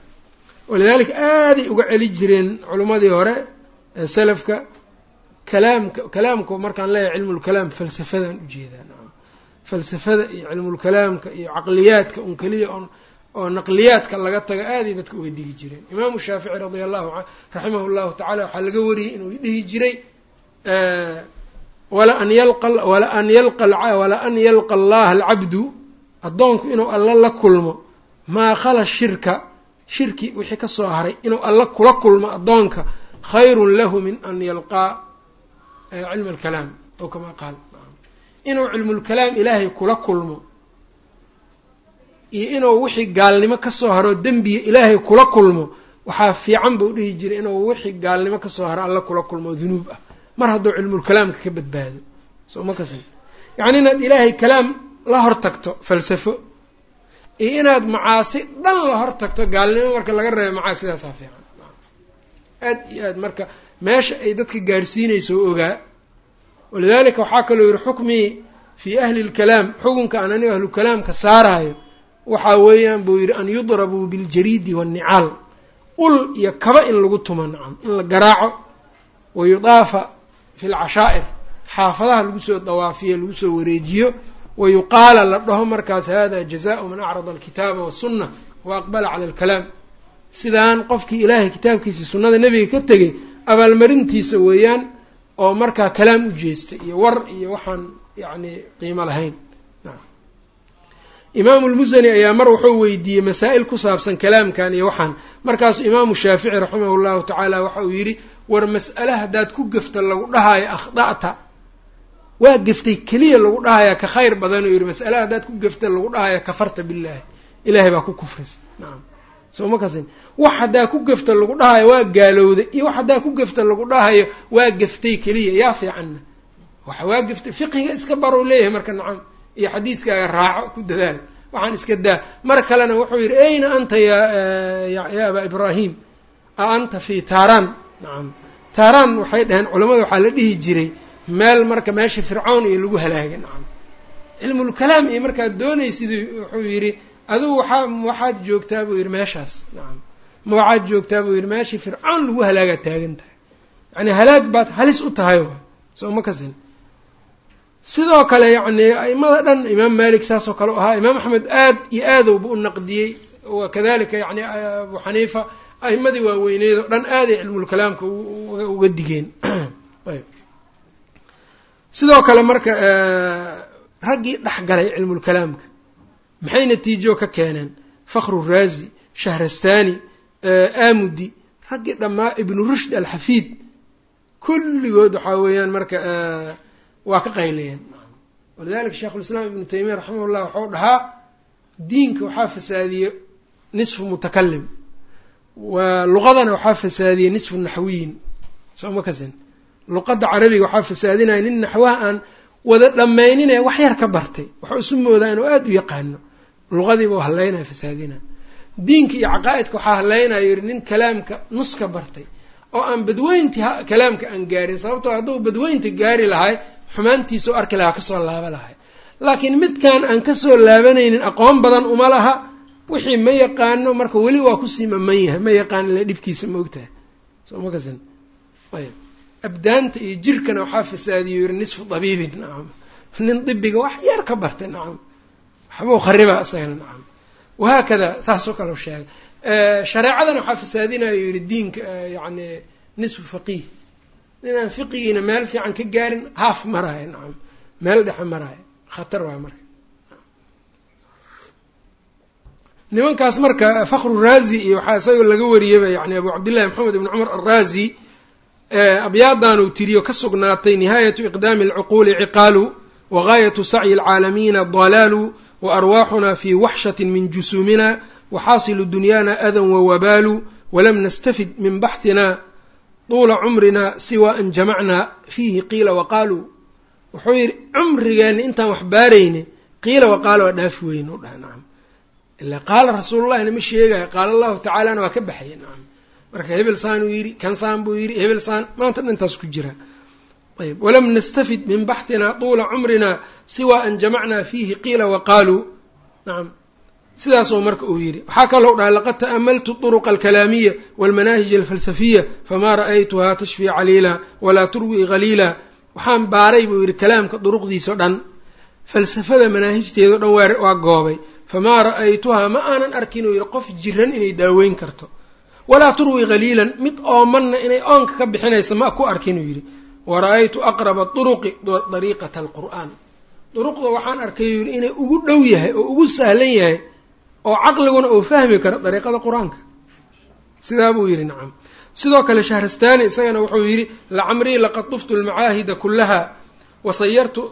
walidaalika aaday uga celi jireen culimmadii hore ee salafka kalaamka kalaamku markaan leeyahay cilmulkalaam falsafadan u jeedaa falsafada iyo cilmulkalaamka iyo caqliyaadka un keliya on oo naqliyaadka laga tago aaday dadka uga digi jireen. Imaamu shaafici radia allahu raximahu llahu tacala waxaa laga wariyey inuu dhihi jiray wala an yalqa allaha alcabdu addoonku inuu alla la kulmo maa khala shirka shirki wixii ka soo haray inuu alla kula kulmo addoonka khayrun lahu min an yalqaa cilma alkalaam ow kamaa qaal. Inuu cilmulkalaam ilaahay kula kulmo iyo inuu wixii gaalnimo ka soo haroo dembiya ilaahay kula kulmo waxaa fiican buu dhihi jiray inuu wixii gaalnimo ka soo haro alla kula kulmo dunuub ah mar hadduu cilmulkalaamka ka badbaado. Soo ma kasin. Yacni inaad ilaahay kalaam la hor tagto falsafo iyo inaad macaasi dhan la hor tagto gaalnimo marka laga reebo macaasidaasaa fiican. Aad iyo aad marka meesha ay dadka gaarsiinayso ogaa walidaalika waxaa kaloo yihi xukmii fii ahli lkalaam xukunka aan aniga ahlukalaamka saaraayo waxaa weeyaan buu yidhi an yudrabuu biljariidi waannicaal ul iyo kaba in lagu tumo nacam in la garaaco wa yudaafa fi lcashaa'ir xaafadaha lagu soo dawaafiyo lagu soo wareejiyo wa yuqaala la dhaho markaas hada jazaau man acrada alkitaaba wasunna wa aqbala cala alkalaam sidaan qofkii ilaahay kitaabkiisa sunnada nebiga ka tegay abaalmarintiisa weeyaan oo markaa kalaam u jeestay iyo war iyo waxaan yacni qiimo lahayn imaamu lmusani ayaa mar wuxuu weydiiyey masaa'il ku saabsan kalaamkan iyo waxaan markaasu imaamu shaafici raximahu llahu tacaala waxa uu yidhi war mas'ale haddaad ku gefta lagu dhahaayo akhda'ta waa geftay keliya lagu dhahayaa ka khayr badanuu yidhi mas'ale haddaad ku gefta lagu dhahaya kafarta billaahi. Ilaahay baa ku kufrisa nacam soo ma kasin? Wax haddaa ku gefta lagu dhahayo waa gaalowday iyo wax haddaa ku gefta lagu dhahayo waa geftay keliya. Yaa fiicanna waxa waa geftay fiqiga iska barow leeyahay marka nacam iyo xadiidkaaga raaco ku dadaal. Waxaan iska daa. Mar kalena wuxuu yidhi ayna anta ya ya abaa ibraahim? A anta fi taaraan nacam taaraan waxay dhaheen culamada waxaa la dhihi jiray meel marka meesha fircawn iyo lagu halaagay. Nacam cilmulkalaam iyo markaad doonaysid wuxuu yidhi adigu waxaa waxaad joogtaa buu yidhi meeshaas. Nacam ma waxaad joogtaa buu yidhi meeshii fircawn lagu halaagaa taagan tahay. Yacni halaag baad halis u tahay wa soo ma kasin. Sidoo kale yacni a'imada dhan imaam malik saas oo kale u ahaa imaam axmed aad iyo aadowba u naqdiyey. Wakadalika yani abu xaniifa a'imadii waaweyneed oo dhan aaday cilmulkalaamka uga digeen. *clears throat* Sidoo kale marka raggii dhexgalay cilmulkalaamka maxay natiijo ka keeneen? Fakru raazi shahrastani amudi raggii dhammaa ibnu rushd alxafiid kulligood waxaa weeyaan marka waa ka qaylayeen walidalika sheikhulislaam ibnu taymiya raximah llah waxau dhahaa diinka waxaa fasaadiyey nisfu mutakalim luqadana waxaa fasaadiyey nisfu naxwiyin soo ma kasin luqadda carabiga waxaa fasaadinaya nin naxwaha aan wada dhammaynine wax yar ka bartay waxuu isu moodaa inuu aada u yaqaano luqadiiba u hadlaynaya fasaadina diinka iyo caqaa'idka waxaa hadlaynaya yidhi nin kalaamka nus ka bartay oo aan badweynti kalaamka aan gaarin sababtoo hadduu badweynta gaari lahay xumaantiisa u arki lahaa ka soo laaba lahay laakiin midkan aan ka soo laabanaynin aqoon badan uma laha wixii ma yaqaano marka weli waa ku sii maman yahay ma yaqaan ila dhibkiisa ma ogtahay. Soo ma ayb abdaanta iyo jirkana waxaa fasaadiyo yiri nisfu dabiibin nacam nin dibiga wax yar ka bartay nacam waxbuu khariba isagana nacam wahaakada saasoo kale sheegay. Shareecadana waxaa fasaadinayo yidhi diinka yacni nisfu faqiih. Ninaan fiqigiina meel fiican ka gaarin haaf maraayo nacam meel dhexe maraayo khatar waay marka nimankaas marka fakru raazi iyo waxaa isagoo laga wariyaba yani abu cabdillahi maxamed ibni cumar alraazi abyaadaanuu tiriyo ka sugnaatay nihaayatu iqdaami alcuquuli ciqaalu wagaayatu sacyi alcaalamiina dalaalu waarwaaxuna fi waxshati min jusuumina waxaasilu dunyaana adan wawabaalu walam nastafid min baxhina tuula cumrina siwa an jamacnaa fiihi qiila waqaaluu wuxuu yidhi cumrigeenna intaan wax baarayne qiila waqaala waa dhaafi weyn u dhaha nacam ila qaala rasuulullahina ma sheegayo qaala allahu tacaalana waa ka baxaya nacam marka hebel saan uu yidhi kan saan buu yidhi hebel saan maanta dhantaas ku jira ayb walam nastafid min baxhina tuula cumrina siwa an jamacnaa fiihi qiila waqaaluu nacam sidaasoo marka uu yidhi waxaa kalou dhahay laqad ta'amaltu turuqa alkalaamiya walmanaahij alfalsafiya famaa ra'aytuhaa tashfii caliila walaa turwii haliila waxaan baaray buu yidhi kalaamka duruqdiisao dhan falsafada manaahijteedao dhan waa goobay famaa ra'aytuhaa ma aanan arkin uu yidhi qof jiran inay daaweyn karto walaa turwii haliilan mid oomanna inay oonka ka bixinaysa ma ku arkin uu yidhi wara'aytu aqraba turuqi dariiqata alqur'aan duruqda waxaan arkay yidhi inay ugu dhow yahay oo ugu sahlan yahay oo caqliguna uu fahmi karo dariiqada qur'aanka sidaa buu yidhi nacam sidoo kale shahrastani isagana wuxuu yidhi lacamrii laqad tuftu almacaahida kulaha wasayartu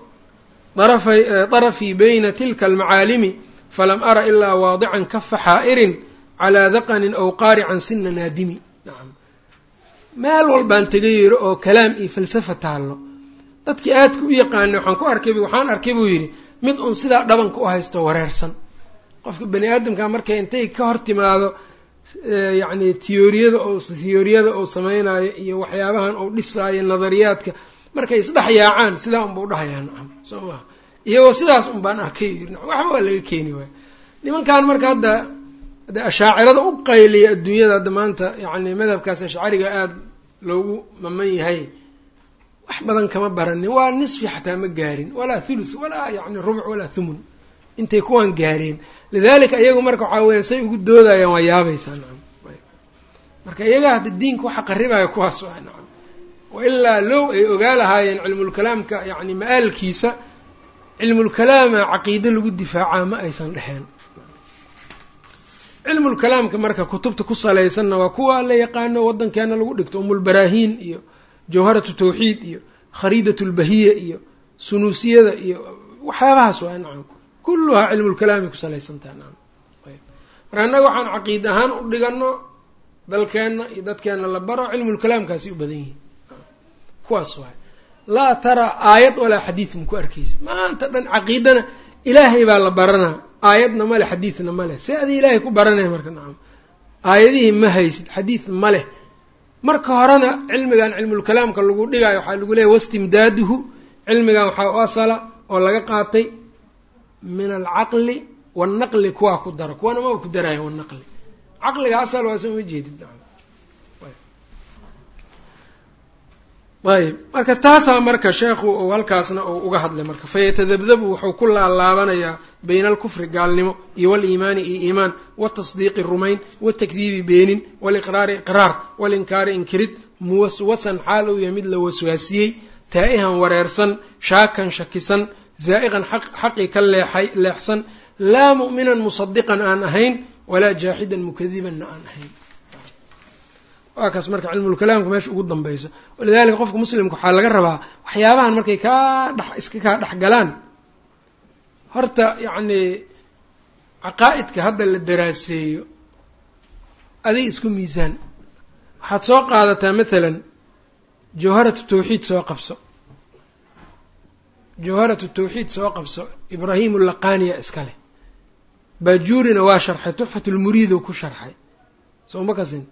darafii bayna tilka almacaalimi falam ara ilaa waadican kafa xaa'irin calaa daqanin aw qaarican sina naadimi. Meel walbaan taga yiro oo kalaam iyo falsafa taallo. Dadkii aadka u yaqaanay waxaan ku arkay waxaan arkay buu yidhi mid uun sidaa dhabanka u haysto wareersan. Qofka bani aadamka markay intay ka hor timaado yacni tiyooriyada oo tiyooriyada uu samaynayo iyo waxyaabahan uu dhisaayo nadariyaadka markay isdhex yaacaan sidaa unba udhahayaa nacam soo maha iyagoo sidaas un baan arkay waxba waa laga keeni waaya nimankan marka hadda de ashaacirada u qayliya adduunyada hadda maanta yacni madhabkaas ashcariga aada loogu maman yahay wax badan kama baranin waa nisfi xataa ma gaarin. Walaa thuluth walaa yani rubc walaa thumun. Intay kuwaan gaareen. Lidalika iyagu marka waxaa weya say ugu doodayaan waa yaabaysaa nacam. Marka iyaga hadda diinka waxa qaribaya kuwaas waa nacam. Wailaa low ay ogaa lahaayeen cilmulkalaamka yani ma-aalkiisa cilmulkalaama caqiide lagu difaacaa ma aysan dhexeen. Cilmulkalaamka marka kutubta ku salaysanna waa kuwa la yaqaano waddankeena lagu dhigto umulbaraahiin iyo jawharatu tawxiid iyo khariidat lbahiya iyo sunuusiyada iyo waxyaabahaas waa nacam kulluhaa cilmulkalaamay ku salaysantaha nacam marka annaga waxaan caqiid ahaan u dhigano dalkeenna iyo dadkeenna la baro cilmulkalaamkaasi u badan yihiin. Kuwaas waay laa tara aayad walaa xadiid maku arkaysa maanta dhan caqiidana ilaahay baa la baranaa aayadna ma leh xadiidna ma leh. See adii ilaahay ku baranaya marka nacam aayadihii ma haysid xadiid ma leh. Marka horena cilmigan cilmulkalaamka lagu dhigayo waxaa lagu leeyahy wastimdaaduhu cilmigan waxaa u asala oo laga qaatay min alcaqli wannaqli kuwaa ku daro kuwana ma ku daraayo wanaqli caqliga asal waa soo ma jeedid ayb marka taasaa marka sheekhu uu halkaasna uu uga hadlay marka. Fayatadabdabu wuxuu ku laalaabanayaa bayna alkufri gaalnimo iyo waliimaani iyo iimaan watasdiiqi rumayn watakdiibi beenin waliqraari iqraar walinkaari inkirid muwaswasan xaal uu yahay mid la waswaasiyey taa'ihan wareersan shaakan shakisan zaa'iqan xaqii ka leexay leexsan laa mu'minan musadiqan aan ahayn walaa jaaxidan mukadibanna aan ahayn waa kaas marka cilmulkalaamka meesha ugu dambayso. Walidalika qofka muslimka waxaa laga rabaa waxyaabahan markay kaa dhex iska kaa dhex galaan. Horta yacni caqaa'idka hadda la daraaseeyo adig isku miisaan. Waxaad soo qaadataa mathalan jawharatu tawxiid soo qabso. Jawharatu tawxiid soo qabso ibraahimu laqaniya iska leh. Baajuurina waa sharxay tuxfatulmuriido ku sharxay. Soo ma kasin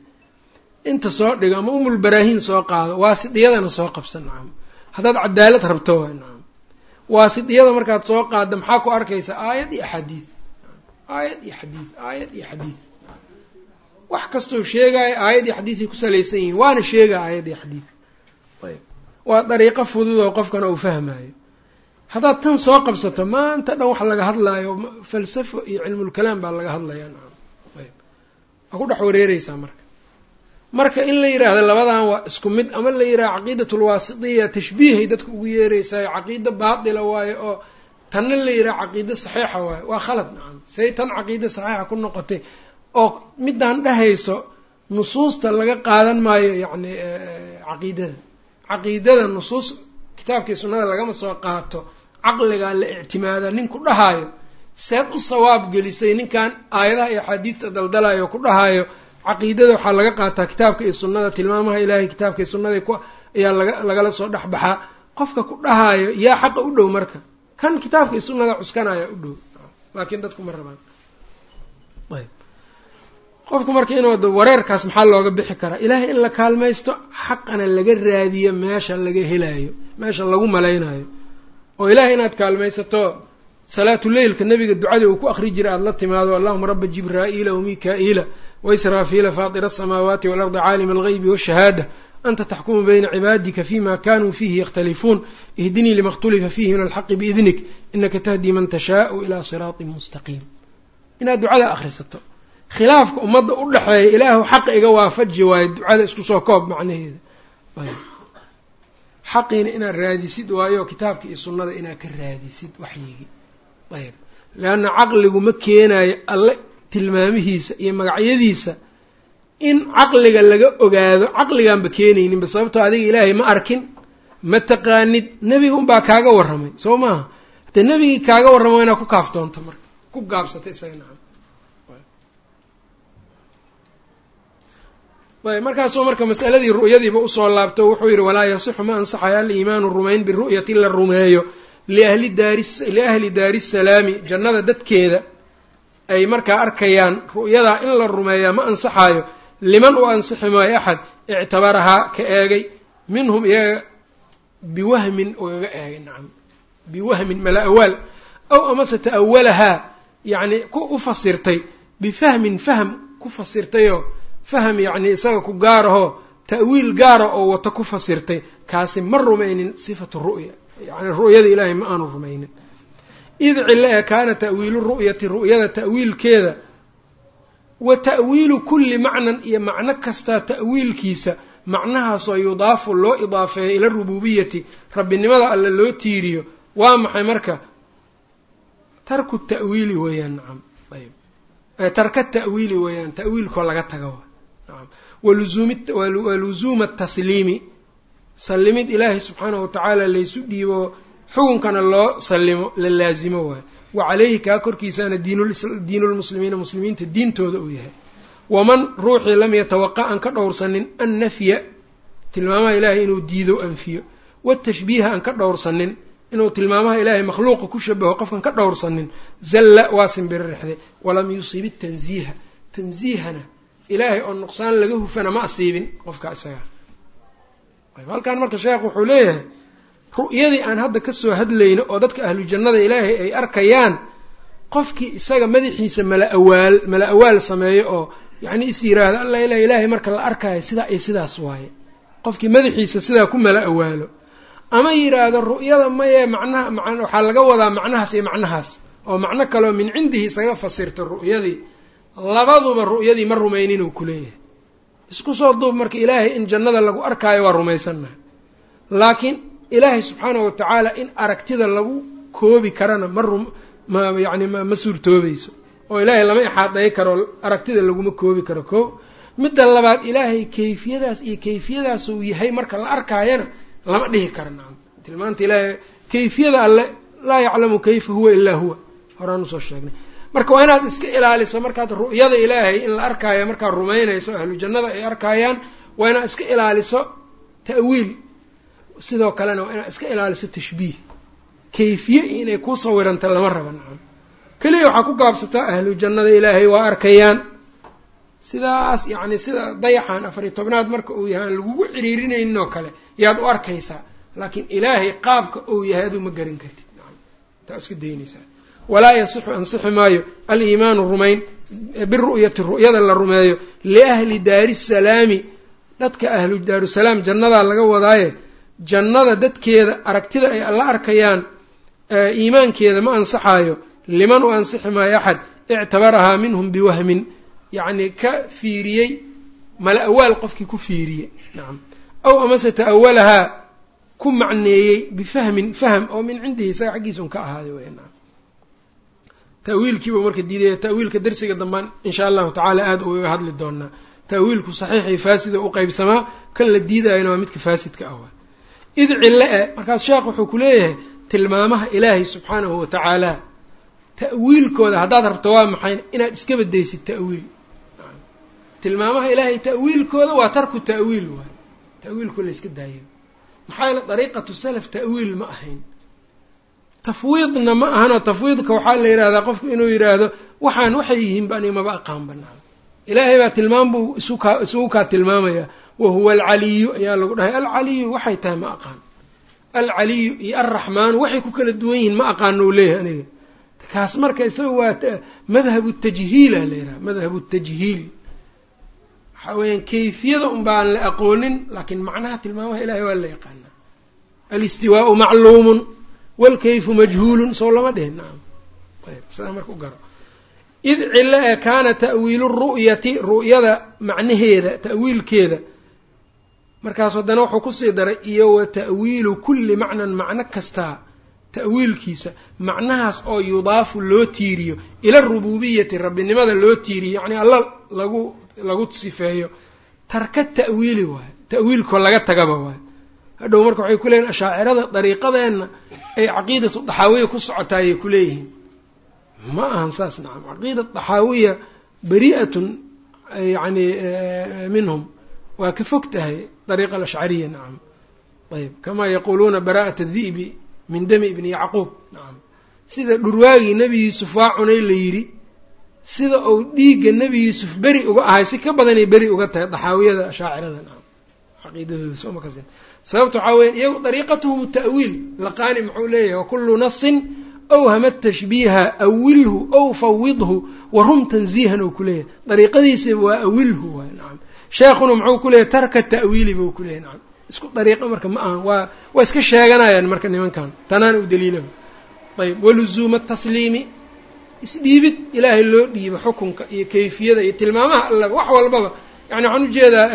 inta soo dhigo ama umulbaraahiin soo qaado waasidiyadana soo qabsa nacam haddaad cadaalad rabto waa nacam waasidiyada markaad soo qaadda maxaa ku arkaysa? Aayad iyo axaadiid aayad iyo xadiid aayad iyo xadiid. Wax kastoo sheegaayo aayad iyo xadiiday ku salaysan yihiin. Waana sheegaa aayad iyo xadiid. Ayb waa dariiqo fudud oo qofkana uu fahmaayo. Haddaad tan soo qabsato maanta dhan wax laga hadlaayo falsafo iyo cilmulkalaam baa laga hadlayaa nacam ayb waa ku dhex wareereysaa marka marka in la yidhaahdo labadan waa isku mid ama la yidhahdo caqiidat lwaasitiya tashbiihay dadka ugu yeereysayo caqiido baatila waayo oo tanna la yidhaha caqiido saxiixa waayo waa khalad nacam say tan caqiido saxiixa ku noqotay oo midaan dhehayso nusuusta laga qaadan maayo yacni caqiidada. Caqiidada nusuus kitaabkii sunnada lagama soo qaato caqligaa la ictimaada nin ku dhahaayo seed u sawaab gelisay ninkan aayadaha iyo axaadiidta daldalayo ku dhahaayo caqiidada waxaa laga qaataa kitaabka iyo sunnada tilmaamaha ilaahay kitaabka iyo sunnada ayaa laga lagala soo dhex baxaa qofka ku dhahaayo yaa xaqa u dhow marka. Kan kitaabka iyo sunnada cuskanaya u dhow. Laakiin dadku ma rabaan. Qofku marka inuu wareerkaas maxaa looga bixi karaa? Ilaahay in la kaalmaysto xaqana laga raadiyo meesha laga helaayo meesha lagu malaynayo oo ilaahay inaad kaalmaysato salaatuleylka nabiga ducadii uu ku akri jiray aada la timaado allahuma raba jibraa'iila wamika-iila waisraafiila faatira asamaawaati waalardi caalima algeybi waashahaada anta taxkumu bayna cibaadika fima kanuu fiihi yakhtalifuun ihdinii lima khtulifa fiihi min alxaqi biidnik inaka tahdii man tashaau ilaa siraatin mustaqiim inaad ducada akhrisato khilaafka ummadda u dhexeeya ilaahu xaqa iga waafaji waayo ducada isku soo koob macnaheeda xaqiina inaad raadisid waayo kitaabka iyo sunnada inaad ka raadisid waxyigii ayb leanna caqligu ma keenayo alle tilmaamihiisa iyo magacyadiisa in caqliga laga ogaado caqligaanba keenayninba sababtoo adiga ilaahay ma arkin ma taqaanid. Nebiga unbaa kaaga warramay soo maaha hatee nebigii kaaga warramo inaad ku kaaftoonto marka ku gaabsato isaga nacam ayb marka masaladii ru'yadiiba u soo laabto wuxuu yidhi walaa yasixu ma ansaxayo aliimaanu rumayn biru'yati la rumeeyo liahli daari liahli daari salaami jannada dadkeeda ay markaa arkayaan ru'yadaa in la rumeeyaa ma ansaxaayo liman u ansixi maayo axad ictabarahaa ka eegay minhum iyaga biwahmin ugaga eegay nacam biwahmin mala awaal aw amase ta'awalahaa yacni ku u fasirtay bifahmin fahm ku fasirtayoo fahm yacni isaga ku gaarahoo ta'wiil gaara oo wata ku fasirtay kaasi ma rumaynin sifatu ru'ya yacni ru'yada ilaahay ma aanu rumaynin id cille ee kaana ta'wiilu ru'yati ru'yada ta'wiilkeeda wa ta'wiilu kulli macnan iyo macno kastaa ta'wiilkiisa macnahaasoo yudaafu loo idaafeeyo ila rububiyati rabbinimada alle loo tiiriyo waa maxay marka? Tarku ta'wiili weeyaan nacam ayb tarka ta'wiili weeyaan ta'wiilkoo laga taga nacam. Waluzuuma atasliimi sallimid ilaahay subxaanahu watacaala laysu dhiibo xukunkana loo sallimo la laasimo waayo. Wa caleyhi kaa korkiisaana diinulmuslimiina muslimiinta diintooda uu yahay. Waman ruuxii lam yatawaqa aan ka dhowrsanin annafya tilmaamaha ilaahay inuu diido anfiyo watashbiiha aan ka dhowrsanin inuu tilmaamaha ilaahay makhluuqa ku shabaho qofkan ka dhowrsanin zalla waa simbirixday walam yusib tanziiha. Tansiihana ilaahay oo nuqsaan laga hufana ma asiibin qofka isaga. Halkan marka sheekh wuxuu leeyahay ru'yadii aan hadda ka soo hadlayno oo dadka ahlu jannada ilaahay ay arkayaan qofkii isaga madaxiisa mala awaal mala awaal sameeyo oo yacni is yiraahdo alla ilah ilaahay marka la arkaayo sidaa iyo sidaas waaye. Qofkii madaxiisa sidaa ku mala awaalo ama yidhaahdo ru'yada maye macnaha waxaa laga wadaa macnahaas iyo macnahaas. Oo macno kaleo min cindihi isaga fasirta ru'yadii. Labaduba ru'yadii ma rumaynin uu kuleeyahay isku soo duub marka ilaahay in jannada lagu arkaayo waa rumaysannaha laakiin ilaahay subxaanahu watacaala in aragtida lagu koobi karana ma rum ma yacni ma suurtoobayso. Oo ilaahay lama ixaadhay karo aragtida laguma koobi karo. Koo midda labaad ilaahay kayfiyadaas iyo kayfiyadaas uu yahay marka la arkaayana lama dhihi karo. Nacam tilmaanta ilaahay kayfiyada alle laa yaclamu kayfa huwa ilaa huwa. Horaan u soo sheegnay. Marka waa inaad iska ilaaliso markaad ru'yada ilaahay in la arkaayo markaad rumaynayso ahlu jannada ay arkaayaan waa inaad iska ilaaliso ta'wiil sidoo kalena waa inaad iska ilaaliso tashbiih. Kayfiye inay kuu sawiranta lama raba nacam. Keliya waxaa ku gaabsataa ahlu jannada ilaahay waa arkayaan. Sidaas yacni sida dayaxan afariy tobnaad marka uu yahay aan lagugu ciriirinaynin oo kale yaad u arkaysaa. Laakiin ilaahay qaabka uu yahay aduu ma garan kartid nacam. Taa iska daynaysaa. Walaa yasixu ansixi maayo aliimaanu rumayn biru'yati ru'yada la rumeeyo liahli daari salaami. Dadka ahlu daarusalaam jannadaa laga wadaaye jannada dadkeeda aragtida ay la arkayaan iimaankeeda ma ansaxaayo liman u ansixi maayo axad ictabarahaa minhum biwahmin. Yacni ka fiiriyey mala awaal qofkii ku fiiriyey. Nacam aw amase ta'awalahaa ku macneeyey bifahmin fahm oo min cindihi isaga xaggiisa un ka ahaaday wey nacam ta'wiilkiiba marka diidaya ta'wiilka darsiga dambaan insha allahu tacaala aada uga hadli doonaa ta'wiilku saxiix iyo faasida u qeybsamaa kan la diidayana waa midka faasidka ah id cille e. Markaas sheekh wuxuu ku leeyahay tilmaamaha ilaahay subxaanahu wa tacaala. Ta'wiilkooda haddaad rabto waa maxay inaad iska badaysid ta'wiil. Tilmaamaha ilaahay ta'wiilkooda waa tarku ta'wiil waay. Ta'wiilku la yska daayo. Maxaa yeele dariiqatu salaf ta'wiil ma ahayn. Tafwiidna ma ahanoo tafwiidka waxaa la yidhahdaa qofku inuu yidhaahdo waxaan waxay yihiin ba aniga maba aqaan banaan ilaahay baa tilmaam buu isugu kaa tilmaamaya. Wa huwa alcaliyu ayaa lagu dhahay. Alcaliyu waxay tahay ma aqaan. Alcaliyu iyo alraxmaanu waxay ku kala duwan yihiin ma aqaano u leeyahay aniga. Kaas marka isaga waa madhabu tajhiila la yidhaha madhabu tajhiil. Waxaa weeyaan kayfiyada un baan la aqoonin laakiin macnaha tilmaamaha ilahay waa la yaqaanaa. Alistiwaau macluumun walkayfu majhuulun sow lama dhihin nacam ayb marka u garo id cilo ee kaana ta'wiilu ru'yati ru'yada macnaheeda ta'wiilkeeda. Markaas haddana wuxuu ku sii daray iyo wa ta'wiilu kulli macnan macno kastaa ta'wiilkiisa. Macnahaas oo yudaafu loo tiiriyo ila rububiyati rabbinimada loo tiiriyo yacni alla lagu lagu sifeeyo. Tarka ta'wiili waayo ta'wiilkoo laga tagaba waayo hadhow marka waxay ku leeyihiin ashaacirada dariiqadeenna ay caqiidatu daxaawiya ku socotaa ayay ku leeyihiin ma ahan saas nacam. Caqiida daxaawiya bari'atun yacni minhum. Waa ka fog tahay dariiqa alashcariya nacam. Ayb kamaa yaquuluuna bara'ata adi'bi min dami ibni yacquub nacam. Sida dhurwaagii nebi yuusuf waa cunay la yidhi sida uu dhiigga nebi yuusuf beri uga ahay si ka badanay beri uga tahay daxaawiyada ashaacirada nacam. Caqiidadooda soo ma sababta waxaa weya iyagu dariiqatuhum ta'wiil laqaani muxuu leeyahay wakulu nasin awhama tashbiiha awilhu ow fawidhu warum tanziihan ou kuleeyahay dariiqadiisa waa awilhu waay nacam sheekhuna muxuu kuleeyahay tarka ta'wiili buu kuleeyahy nacam isku dariiqo marka ma ahan waa waa iska sheeganayaan marka nimankan tanaana u daliilaba ayb waluzuuma tasliimi isdhiibid ilaahay loo dhiibo xukunka iyo kayfiyada iyo tilmaamaha allaba wax walbaba yani waxaan u jeedaa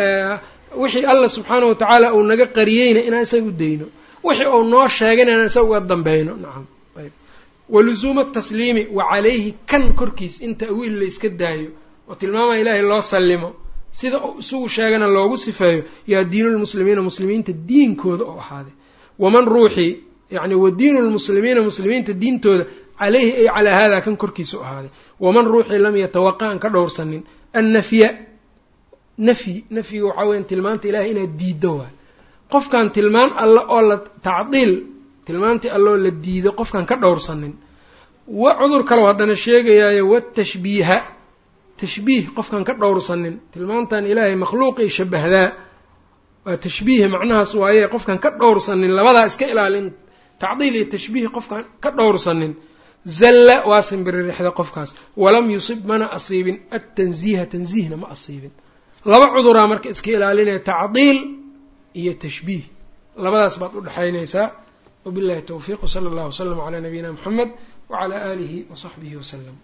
wixii alla subxaanahu watacaala uu naga qariyeyna inaan isaga u dayno wixii uu noo sheegayna inaan isaga uga dambayno nacam ayb waluzuuma tasliimi wa calayhi kan korkiis in ta'wiil layska daayo oo tilmaamaha ilaahay loo sallimo sida isugu sheegana loogu sifeeyo yaa diinulmuslimiina muslimiinta diinkooda oo ahaaday waman ruuxii yacni wa diinu lmuslimiina muslimiinta diintooda calayhi ay calaa haadaa kan korkiisa u ahaaday waman ruuxii lam yatawaqa an ka dhowrsanin annafya nafyi nafyiga waxaa weya tilmaanta ilahay inaad diiddo waay. Qofkan tilmaan alle oo la tacdiil tilmaantii alloo la diido qofkaan ka dhowrsanin wa cudur kaleo haddana sheegayaayo watashbiiha tashbiih qofkaan ka dhowrsanin tilmaantan ilaahay makhluuqii shabahdaa. Waa tashbiihi macnahaas waaye qofkaan ka dhowrsanin labadaa iska ilaalin. Tacdiil iyo tashbiih qofkaan ka dhowrsanin zalla waa simbiririxda qofkaas. Walam yusib mana asiibin. Atanziiha tanziihna ma asiibin. Laba cuduraa marka iska ilaalinaya tacdiil iyo tashbiih. Labadaas baad u dhexaynaysaa wabillahi towfiiq wsala allahu waslama calaa nabiyina muxamed wacalaa aalihi wasaxbihi wasalam